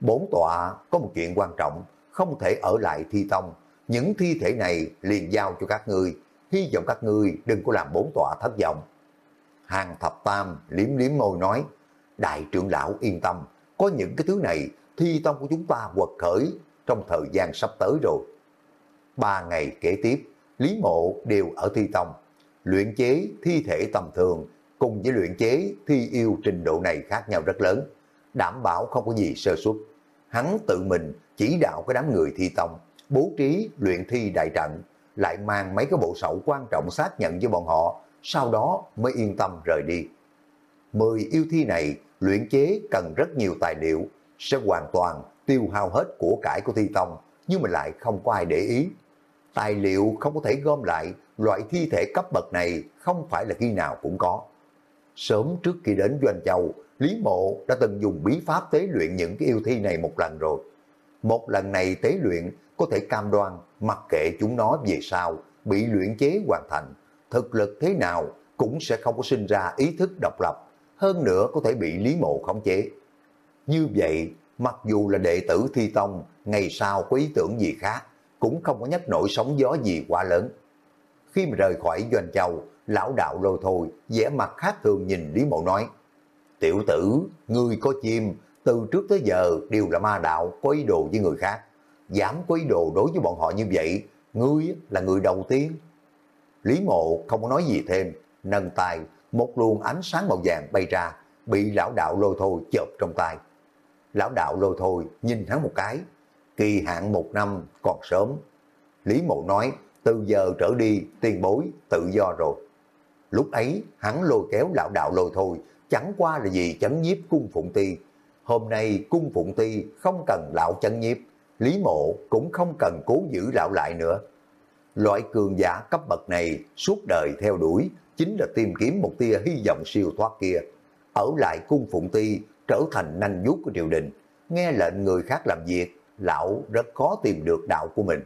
bốn tọa có một chuyện quan trọng, không thể ở lại thi tông. Những thi thể này liền giao cho các ngươi, hy vọng các ngươi đừng có làm bốn tọa thất vọng. Hàng thập tam liếm liếm môi nói, đại trưởng lão yên tâm, có những cái thứ này thi tông của chúng ta quật khởi trong thời gian sắp tới rồi. Ba ngày kế tiếp, Lý Mộ đều ở thi tông, luyện chế thi thể tầm thường cùng với luyện chế thi yêu trình độ này khác nhau rất lớn, đảm bảo không có gì sơ suất. Hắn tự mình chỉ đạo cái đám người thi tông, bố trí luyện thi đại trận, lại mang mấy cái bộ sậu quan trọng xác nhận với bọn họ, sau đó mới yên tâm rời đi. Mười yêu thi này luyện chế cần rất nhiều tài liệu, sẽ hoàn toàn tiêu hao hết của cải của thi tông, nhưng mà lại không có ai để ý. Tài liệu không có thể gom lại, loại thi thể cấp bậc này không phải là khi nào cũng có. Sớm trước khi đến Doanh Châu, Lý Mộ đã từng dùng bí pháp tế luyện những cái yêu thi này một lần rồi. Một lần này tế luyện có thể cam đoan mặc kệ chúng nó về sau bị luyện chế hoàn thành, thực lực thế nào cũng sẽ không có sinh ra ý thức độc lập, hơn nữa có thể bị Lý Mộ khống chế. Như vậy, mặc dù là đệ tử Thi Tông, ngày sau có ý tưởng gì khác, cũng không có nhắc nổi sóng gió gì quá lớn. Khi mà rời khỏi Doanh Châu, lão đạo lôi thôi, vẻ mặt khác thường nhìn Lý Mộ nói, Tiểu tử, ngươi có chim, từ trước tới giờ đều là ma đạo có ý đồ với người khác. Dám có ý đồ đối với bọn họ như vậy, ngươi là người đầu tiên. Lý Mộ không có nói gì thêm, nâng tay, một luồng ánh sáng màu vàng bay ra, bị lão đạo lôi thôi chộp trong tay. Lão đạo lôi thôi nhìn hắn một cái, kỳ hạn một năm còn sớm. Lý Mộ nói, từ giờ trở đi tiền bối tự do rồi. Lúc ấy hắn lôi kéo lão đạo lôi thôi, chẳng qua là gì chấn nhiếp cung phụng ti. Hôm nay cung phụng ti không cần lão chấn nhiếp, Lý Mộ cũng không cần cố giữ lão lại nữa. Loại cường giả cấp bậc này suốt đời theo đuổi chính là tìm kiếm một tia hy vọng siêu thoát kia. Ở lại cung phụng ti trở thành nanh vuốt của triều đình, nghe lệnh người khác làm việc, lão rất khó tìm được đạo của mình.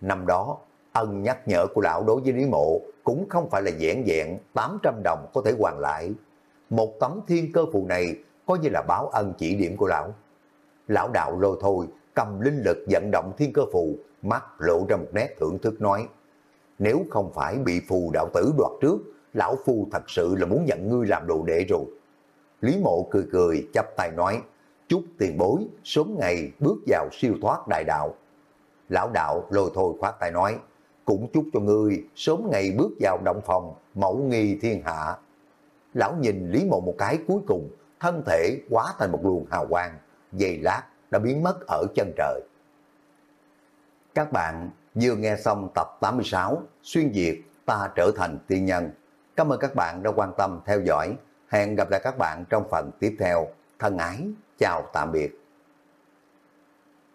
Năm đó, ân nhắc nhở của lão đối với Lý Mộ cũng không phải là dẻn dẹn 800 đồng có thể hoàn lại. một tấm thiên cơ phù này coi như là báo ân chỉ điểm của lão. Lão đạo lôi thôi, cầm linh lực vận động thiên cơ phù, mắt lộ ra một nét thưởng thức nói, nếu không phải bị phù đạo tử đoạt trước, lão phu thật sự là muốn nhận ngươi làm đồ đệ rồi. Lý mộ cười cười, chắp tay nói, chúc tiền bối, sớm ngày bước vào siêu thoát đại đạo. Lão đạo lôi thôi khoát tay nói, cũng chúc cho ngươi sớm ngày bước vào động phòng, mẫu nghi thiên hạ. Lão nhìn Lý mộ một cái cuối cùng, thân thể quá thành một luồng hào quang, dày lát đã biến mất ở chân trời. Các bạn vừa nghe xong tập 86 Xuyên Việt ta trở thành tiên nhân. Cảm ơn các bạn đã quan tâm theo dõi. Hẹn gặp lại các bạn trong phần tiếp theo. Thân ái, chào tạm biệt.